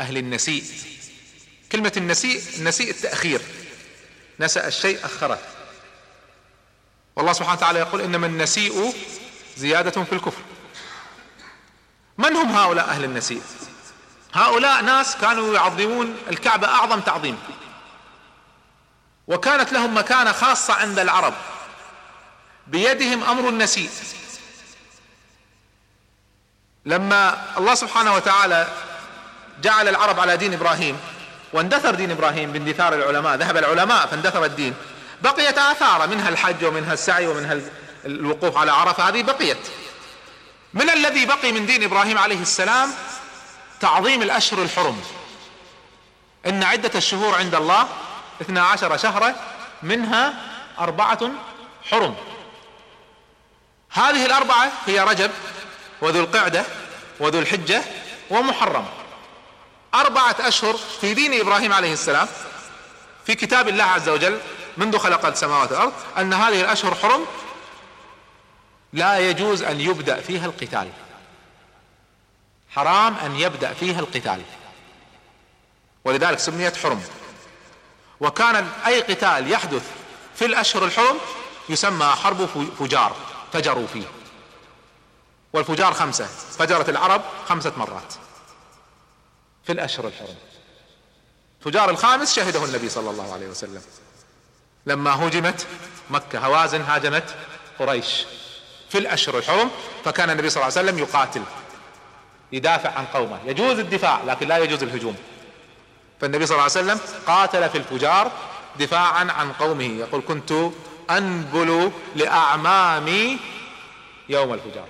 [SPEAKER 2] أهل النسيء. كلمة النسيء النسيء التأخير. نسأ الشيء أخره. والله سبحانه وتعالى يقول إنما النسيء زيادة في الكفر. من هم هؤلاء أهل النسيء؟ هؤلاء ناس كانوا يعظمون الكعبة أعظم تعظيم. وكانت لهم مكانة خاصة عند العرب. بيدهم أمر النسيء. لما الله سبحانه وتعالى جعل العرب على دين إبراهيم واندثر دين إبراهيم باندثار العلماء ذهب العلماء فاندثر الدين. بقيت اثار منها الحج ومنها السعي ومنها الوقوف على عرفه هذه بقيت. من الذي بقي من دين إبراهيم عليه السلام؟ تعظيم الأشهر الحرم. إن عدة الشهور عند الله اثنا عشر شهرا منها أربعة حرم. هذه الأربعة هي رجب وذو القعدة وذو الحجة ومحرم. أربعة أشهر في دين إبراهيم عليه السلام في كتاب الله عز وجل منذ خلق السماوات والأرض أن هذه الأشهر حرم لا يجوز أن يبدأ فيها القتال. حرام أن يبدأ فيها القتال. ولذلك سميت حرم. وكان أي قتال يحدث في الأشهر الحرم يسمى حرب فجار فجروا فيه. والفجار خمسة فجرت العرب خمسة مرات. في الأشهر الحرم. فجار الخامس شهده النبي صلى الله عليه وسلم. لما هجمت مكة هوازن هاجمت قريش. في الأشهر الحرم فكان النبي صلى الله عليه وسلم يقاتل يدافع عن قومه. يجوز الدفاع لكن لا يجوز الهجوم. فالنبي صلى الله عليه وسلم قاتل في الفجار دفاعا عن قومه. يقول كنت أنبل لأعمامي يوم الفجار.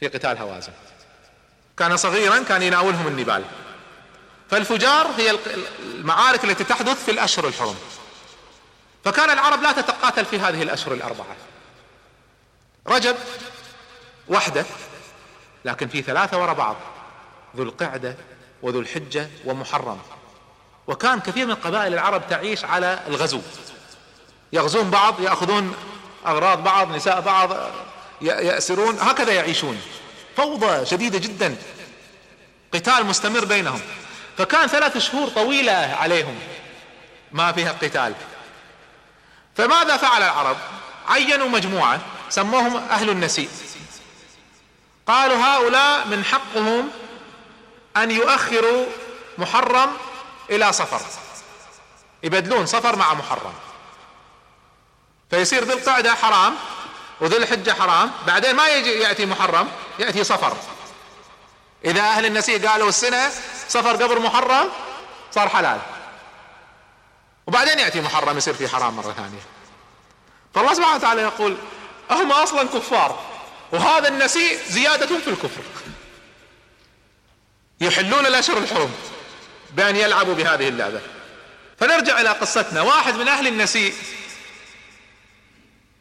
[SPEAKER 2] في قتال هوازن. كان صغيرا كان يناولهم النبال. فالفجار هي المعارك التي تحدث في الأشهر الحرم. فكان العرب لا تتقاتل في هذه الأشهر الأربعة. رجب وحدة لكن في ثلاثة وراء بعض ذو القعدة وذو الحجة ومحرم. وكان كثير من قبائل العرب تعيش على الغزو. يغزون بعض يأخذون أغراض بعض نساء بعض يأسرون هكذا يعيشون. فوضى شديدة جدا. قتال مستمر بينهم. فكان ثلاث شهور طويلة عليهم ما فيها قتال فماذا فعل العرب؟ عينوا مجموعة سموهم أهل النسيء. قالوا هؤلاء من حقهم أن يؤخروا محرم إلى صفر. يبدلون صفر مع محرم. فيصير ذي القعدة حرام وذي الحجة حرام. بعدين ما يجي يأتي محرم يأتي صفر. إذا أهل النسيء قالوا السنة صفر قبل محرم صار حلال. وبعدين يأتي محرم يصير في حرام مرة ثانية. فالله سبحانه وتعالى يقول هم أصلا كفار. وهذا النسيء زيادة في الكفر. يحلون الأشهر الحرم بأن يلعبوا بهذه اللعبة. فنرجع إلى قصتنا. واحد من أهل النسيء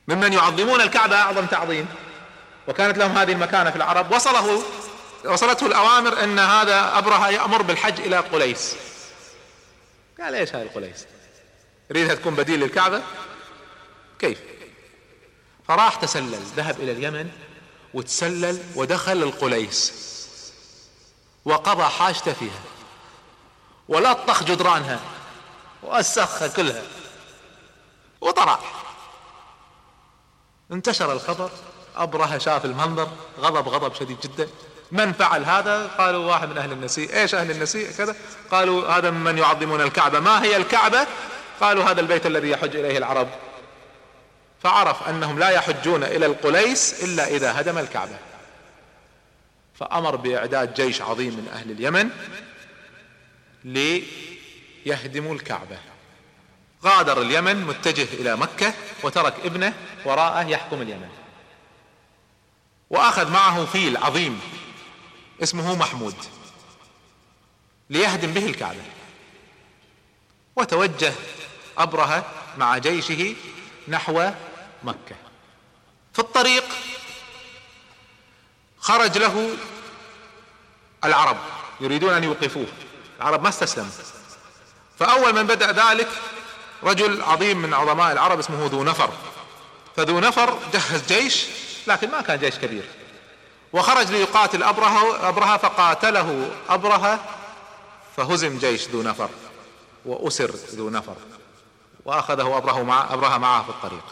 [SPEAKER 2] ممن يعظمون الكعبة أعظم تعظيم. وكانت لهم هذه المكانة في العرب. وصله وصلته الأوامر أن هذا أبرهة يأمر بالحج إلى قليس. قال إيش هاي القليس؟ يريدها تكون بديل للكعبة؟ كيف؟ فراح تسلل ذهب إلى اليمن وتسلل ودخل القليس وقضى حاجته فيها. ولطخ جدرانها. وأسخها كلها. وطلع انتشر الخبر أبرهة شاف المنظر غضب غضب شديد جدا. من فعل هذا؟ قالوا واحد من أهل النسيء. إيش أهل النسيء؟ كذا. قالوا هذا ممن يعظمون الكعبة. ما هي الكعبة؟ قالوا هذا البيت الذي يحج إليه العرب. فعرف أنهم لا يحجون إلى القليس إلا إذا هدم الكعبة. فأمر بإعداد جيش عظيم من أهل اليمن ليهدموا الكعبة. غادر اليمن متجه إلى مكة وترك ابنه وراءه يحكم اليمن. وأخذ معه فيل عظيم اسمه محمود ليهدم به الكعبة. وتوجه أبرهة مع جيشه نحو مكة. في الطريق خرج له العرب يريدون أن يوقفوه. العرب ما استسلموا. فأول من بدأ ذلك رجل عظيم من عظماء العرب اسمه ذو نفر. فذو نفر جهز جيش لكن ما كان جيش كبير. وخرج ليقاتل أبرهة, أبرهة فقاتله أبرهة فهزم جيش ذو نفر وأسر ذو نفر وأخذه أبرهة, مع أبرهة معه في الطريق.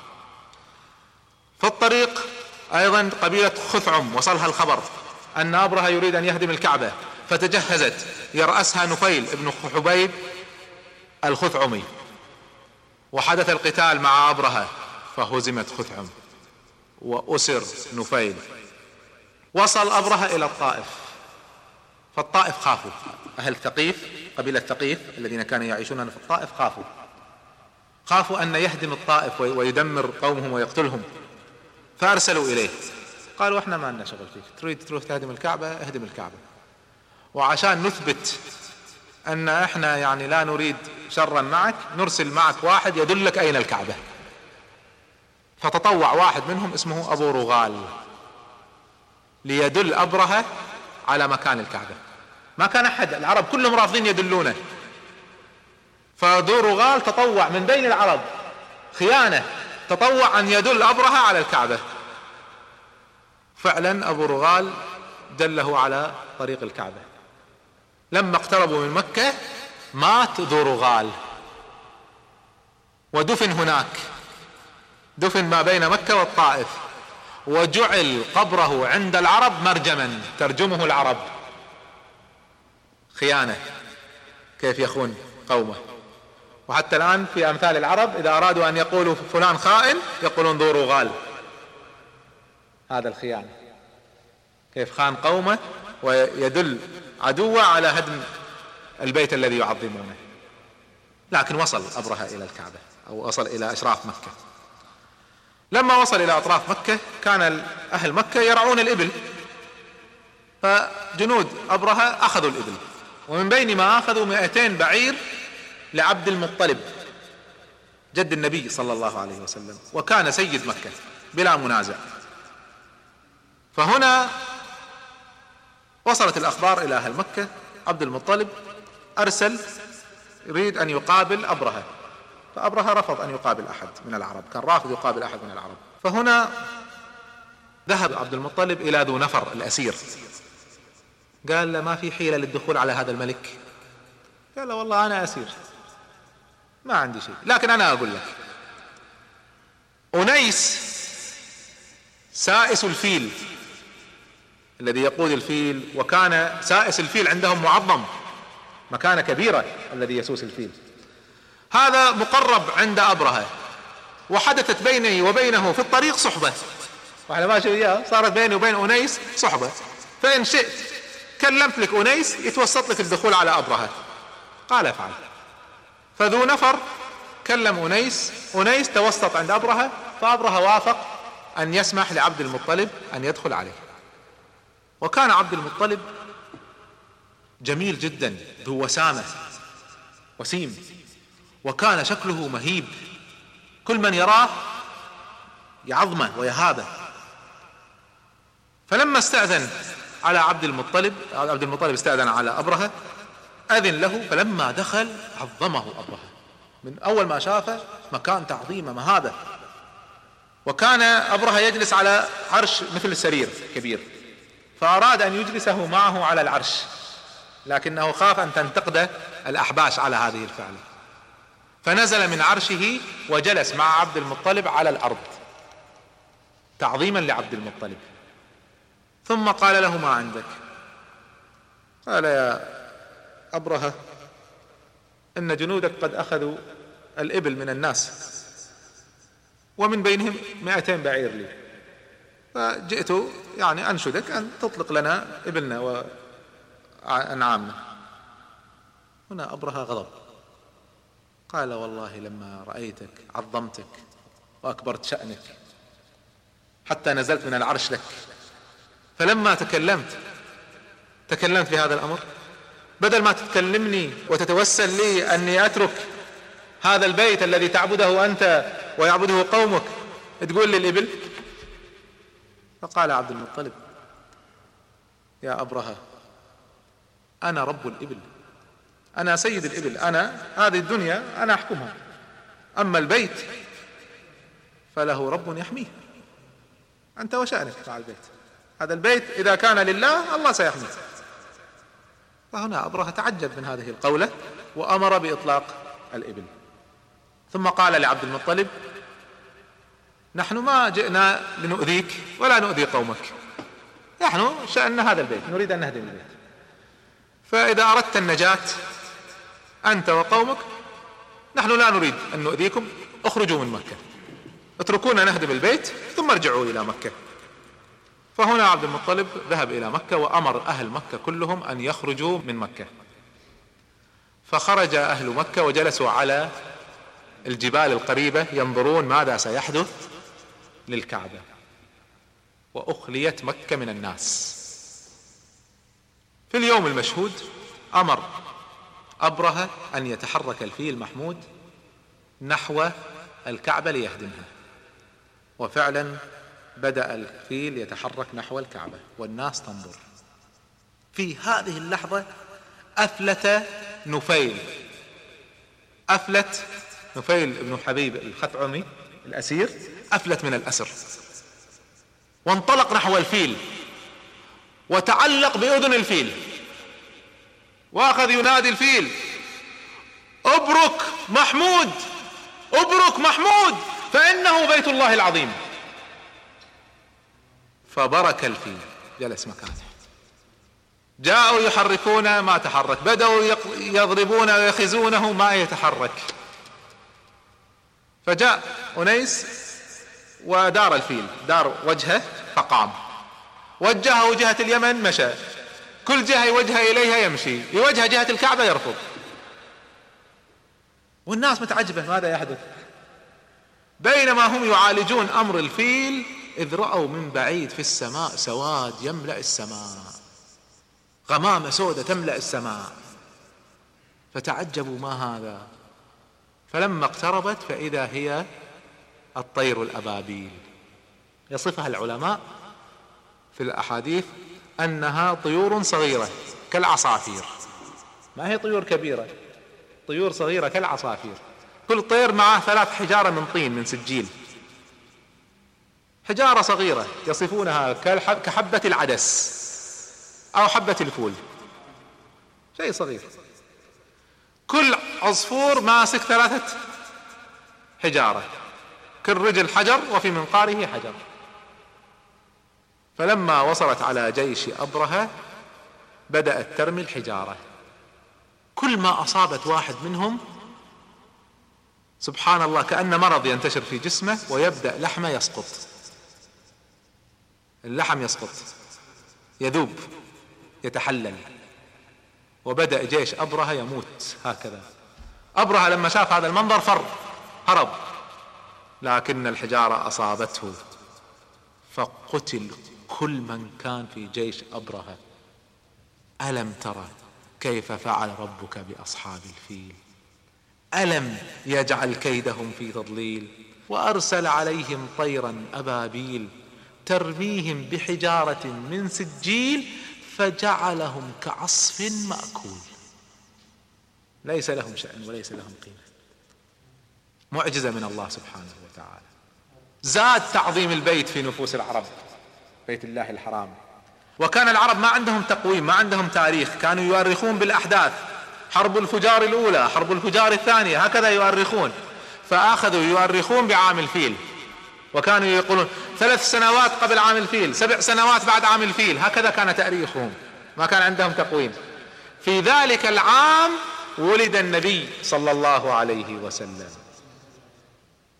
[SPEAKER 2] في الطريق أيضا قبيلة خثعم وصلها الخبر أن أبرهة يريد أن يهدم الكعبة فتجهزت يرأسها نفيل ابن حبيب الخثعمي. وحدث القتال مع أبرهة فهزمت خثعم وأسر نفيل. وصل أبرهة إلى الطائف. فالطائف خافوا. أهل ثقيف قبيلة ثقيف الذين كانوا يعيشون في الطائف خافوا. خافوا أن يهدم الطائف ويدمر قومهم ويقتلهم. فأرسلوا إليه. قالوا إحنا ما لنا شغل فيك. تريد تروح تهدم الكعبة؟ اهدم الكعبة. وعشان نثبت أن إحنا يعني لا نريد شرا معك نرسل معك واحد يدلك أين الكعبة. فتطوع واحد منهم اسمه أبو رغال ليدل ابرهة على مكان الكعبة. ما كان أحد العرب كلهم رافضين يدلونه. فذو رغال تطوع من بين العرب خيانة تطوع أن يدل ابرهة على الكعبة. فعلا أبو رغال دله على طريق الكعبة. لما اقتربوا من مكة مات ذو رغال ودفن هناك. دفن ما بين مكة والطائف. وجعل قبره عند العرب مرجما. ترجمه العرب. خيانة. كيف يخون قومه؟ وحتى الآن في أمثال العرب إذا أرادوا أن يقولوا فلان خائن يقولون ذو رغال هذا الخيانة. كيف خان قومه ويدل عدوه على هدم البيت الذي يعظمونه. لكن وصل أبرهة إلى الكعبة أو وصل إلى أشراف مكة. لما وصل إلى أطراف مكة كان أهل مكة يرعون الإبل. فجنود أبرهة أخذوا الإبل. ومن بين ما أخذوا مئتين بعير لعبد المطلب جد النبي صلى الله عليه وسلم. وكان سيد مكة بلا منازع. فهنا وصلت الأخبار إلى أهل مكة. عبد المطلب أرسل يريد أن يقابل أبرهة. فأبرهة رفض أن يقابل أحد من العرب. كان رافض يقابل أحد من العرب. فهنا ذهب عبد المطلب إلى ذو نفر الأسير. قال له ما في حيلة للدخول على هذا الملك؟ قال له والله أنا أسير. ما عندي شيء. لكن أنا أقول لك. أنيس سائس الفيل الذي يقود الفيل وكان سائس الفيل عندهم معظم. مكانة كبيرة الذي يسوس الفيل. هذا مقرب عند أبرهة وحدثت بيني وبينه في الطريق صحبة. وإحنا ماشي وياه صارت بيني وبين أنيس صحبة. فإن شئت كلمت لك أنيس يتوسط لك الدخول على أبرهة. قال افعل. فذو نفر كلم أنيس أنيس توسط عند أبرهة فأبرهة وافق أن يسمح لعبد المطلب أن يدخل عليه. وكان عبد المطلب جميل جدا ذو وسامة وسيم وكان شكله مهيب. كل من يراه يعظمه ويهابه. فلما استأذن على عبد المطلب عبد المطلب استأذن على أبرهة أذن له فلما دخل عظمه أبرهة من أول ما شافه مكان تعظيمه مهابة. وكان أبرهة يجلس على عرش مثل السرير كبير فأراد أن يجلسه معه على العرش. لكنه خاف أن تنتقد الأحباش على هذه الفعلة. فنزل من عرشه وجلس مع عبد المطلب على الأرض تعظيما لعبد المطلب. ثم قال له ما عندك؟ قال يا أبرهة إن جنودك قد أخذوا الإبل من الناس ومن بينهم مائتين بعير لي فجئت يعني أنشدك أن تطلق لنا إبلنا وأنعامنا هنا أبرهة غضب. قال والله لما رأيتك عظمتك وأكبرت شأنك حتى نزلت من العرش لك. فلما تكلمت تكلمت في هذا الأمر. بدل ما تتكلمني وتتوسل لي أني أترك هذا البيت الذي تعبده أنت ويعبده قومك تقول لي الإبل؟ فقال عبد المطلب يا أبرهة أنا رب الإبل. أنا سيد الإبل. أنا هذه الدنيا أنا أحكمها. أما البيت فله رب يحميه. أنت وشأنك مع البيت. هذا البيت إذا كان لله الله سيحميه. فهنا أبرهة تعجب من هذه القولة وأمر بإطلاق الإبل. ثم قال لعبد المطلب نحن ما جئنا لنؤذيك ولا نؤذي قومك. نحن شأننا هذا البيت. نريد أن نهدم البيت. فإذا أردت النجاة أنت وقومك نحن لا نريد أن نؤذيكم اخرجوا من مكة. اتركونا نهدم البيت ثم ارجعوا إلى مكة. فهنا عبد المطلب ذهب إلى مكة وأمر أهل مكة كلهم أن يخرجوا من مكة. فخرج أهل مكة وجلسوا على الجبال القريبة ينظرون ماذا سيحدث للكعبة. وأخليت مكة من الناس. في اليوم المشهود أمر أبرهة أن يتحرك الفيل محمود نحو الكعبة ليهدمها. وفعلا بدأ الفيل يتحرك نحو الكعبة والناس تنظر. في هذه اللحظة أفلت نفيل. أفلت نفيل بن حبيب الخثعمي الأسير. أفلت من الأسر. وانطلق نحو الفيل. وتعلق بأذن الفيل. واخذ ينادي الفيل ابرك محمود ابرك محمود فإنه بيت الله العظيم. فبرك الفيل. جلس مكانه. جاءوا يحركون ما تحرك بدأوا يضربون ويخزونه ما يتحرك. فجاء أنيس ودار الفيل دار وجهه فقام. وجهه جهة اليمن مشى. كل جهة يوجه إليها يمشي. يوجه جهة الكعبة يرفض. والناس متعجبة ماذا يحدث. بينما هم يعالجون أمر الفيل إذ رأوا من بعيد في السماء سواد يملأ السماء. غمامة سودة تملأ السماء. فتعجبوا ما هذا. فلما اقتربت فإذا هي الطير الأبابيل. يصفها العلماء في الأحاديث أنها طيور صغيرة كالعصافير. ما هي طيور كبيرة؟ طيور صغيرة كالعصافير. كل طير معه ثلاث حجارة من طين من سجيل. حجارة صغيرة يصفونها كحبة العدس أو حبة الفول. شيء صغير. كل عصفور ماسك ثلاثة حجارة. كل رجل حجر وفي منقاره حجر. فلما وصلت على جيش أبرهة بدأت ترمي الحجارة. كل ما أصابت واحد منهم سبحان الله كأن مرض ينتشر في جسمه ويبدأ لحمه يسقط. اللحم يسقط يذوب يتحلل. وبدأ جيش أبرهة يموت هكذا. أبرهة لما شاف هذا المنظر فر هرب. لكن الحجارة أصابته فقتل. كل من كان في جيش أبرهة. ألم ترى كيف فعل ربك بأصحاب الفيل؟ ألم يجعل كيدهم في تضليل؟ وأرسل عليهم طيرا أبابيل ترميهم بحجارة من سجيل فجعلهم كعصف مأكول. ليس لهم شأن وليس لهم قيمة. معجزة من الله سبحانه وتعالى. زاد تعظيم البيت في نفوس العرب. بيت الله الحرام. وكان العرب ما عندهم تقويم ما عندهم تاريخ كانوا يؤرخون بالأحداث. حرب الفجار الأولى حرب الفجار الثانية هكذا يؤرخون. فأخذوا يؤرخون بعام الفيل. وكانوا يقولون ثلاث سنوات قبل عام الفيل سبع سنوات بعد عام الفيل هكذا كان تأريخهم. ما كان عندهم تقويم. في ذلك العام ولد النبي صلى الله عليه وسلم.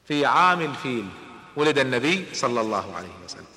[SPEAKER 2] في عام الفيل ولد النبي صلى الله عليه وسلم.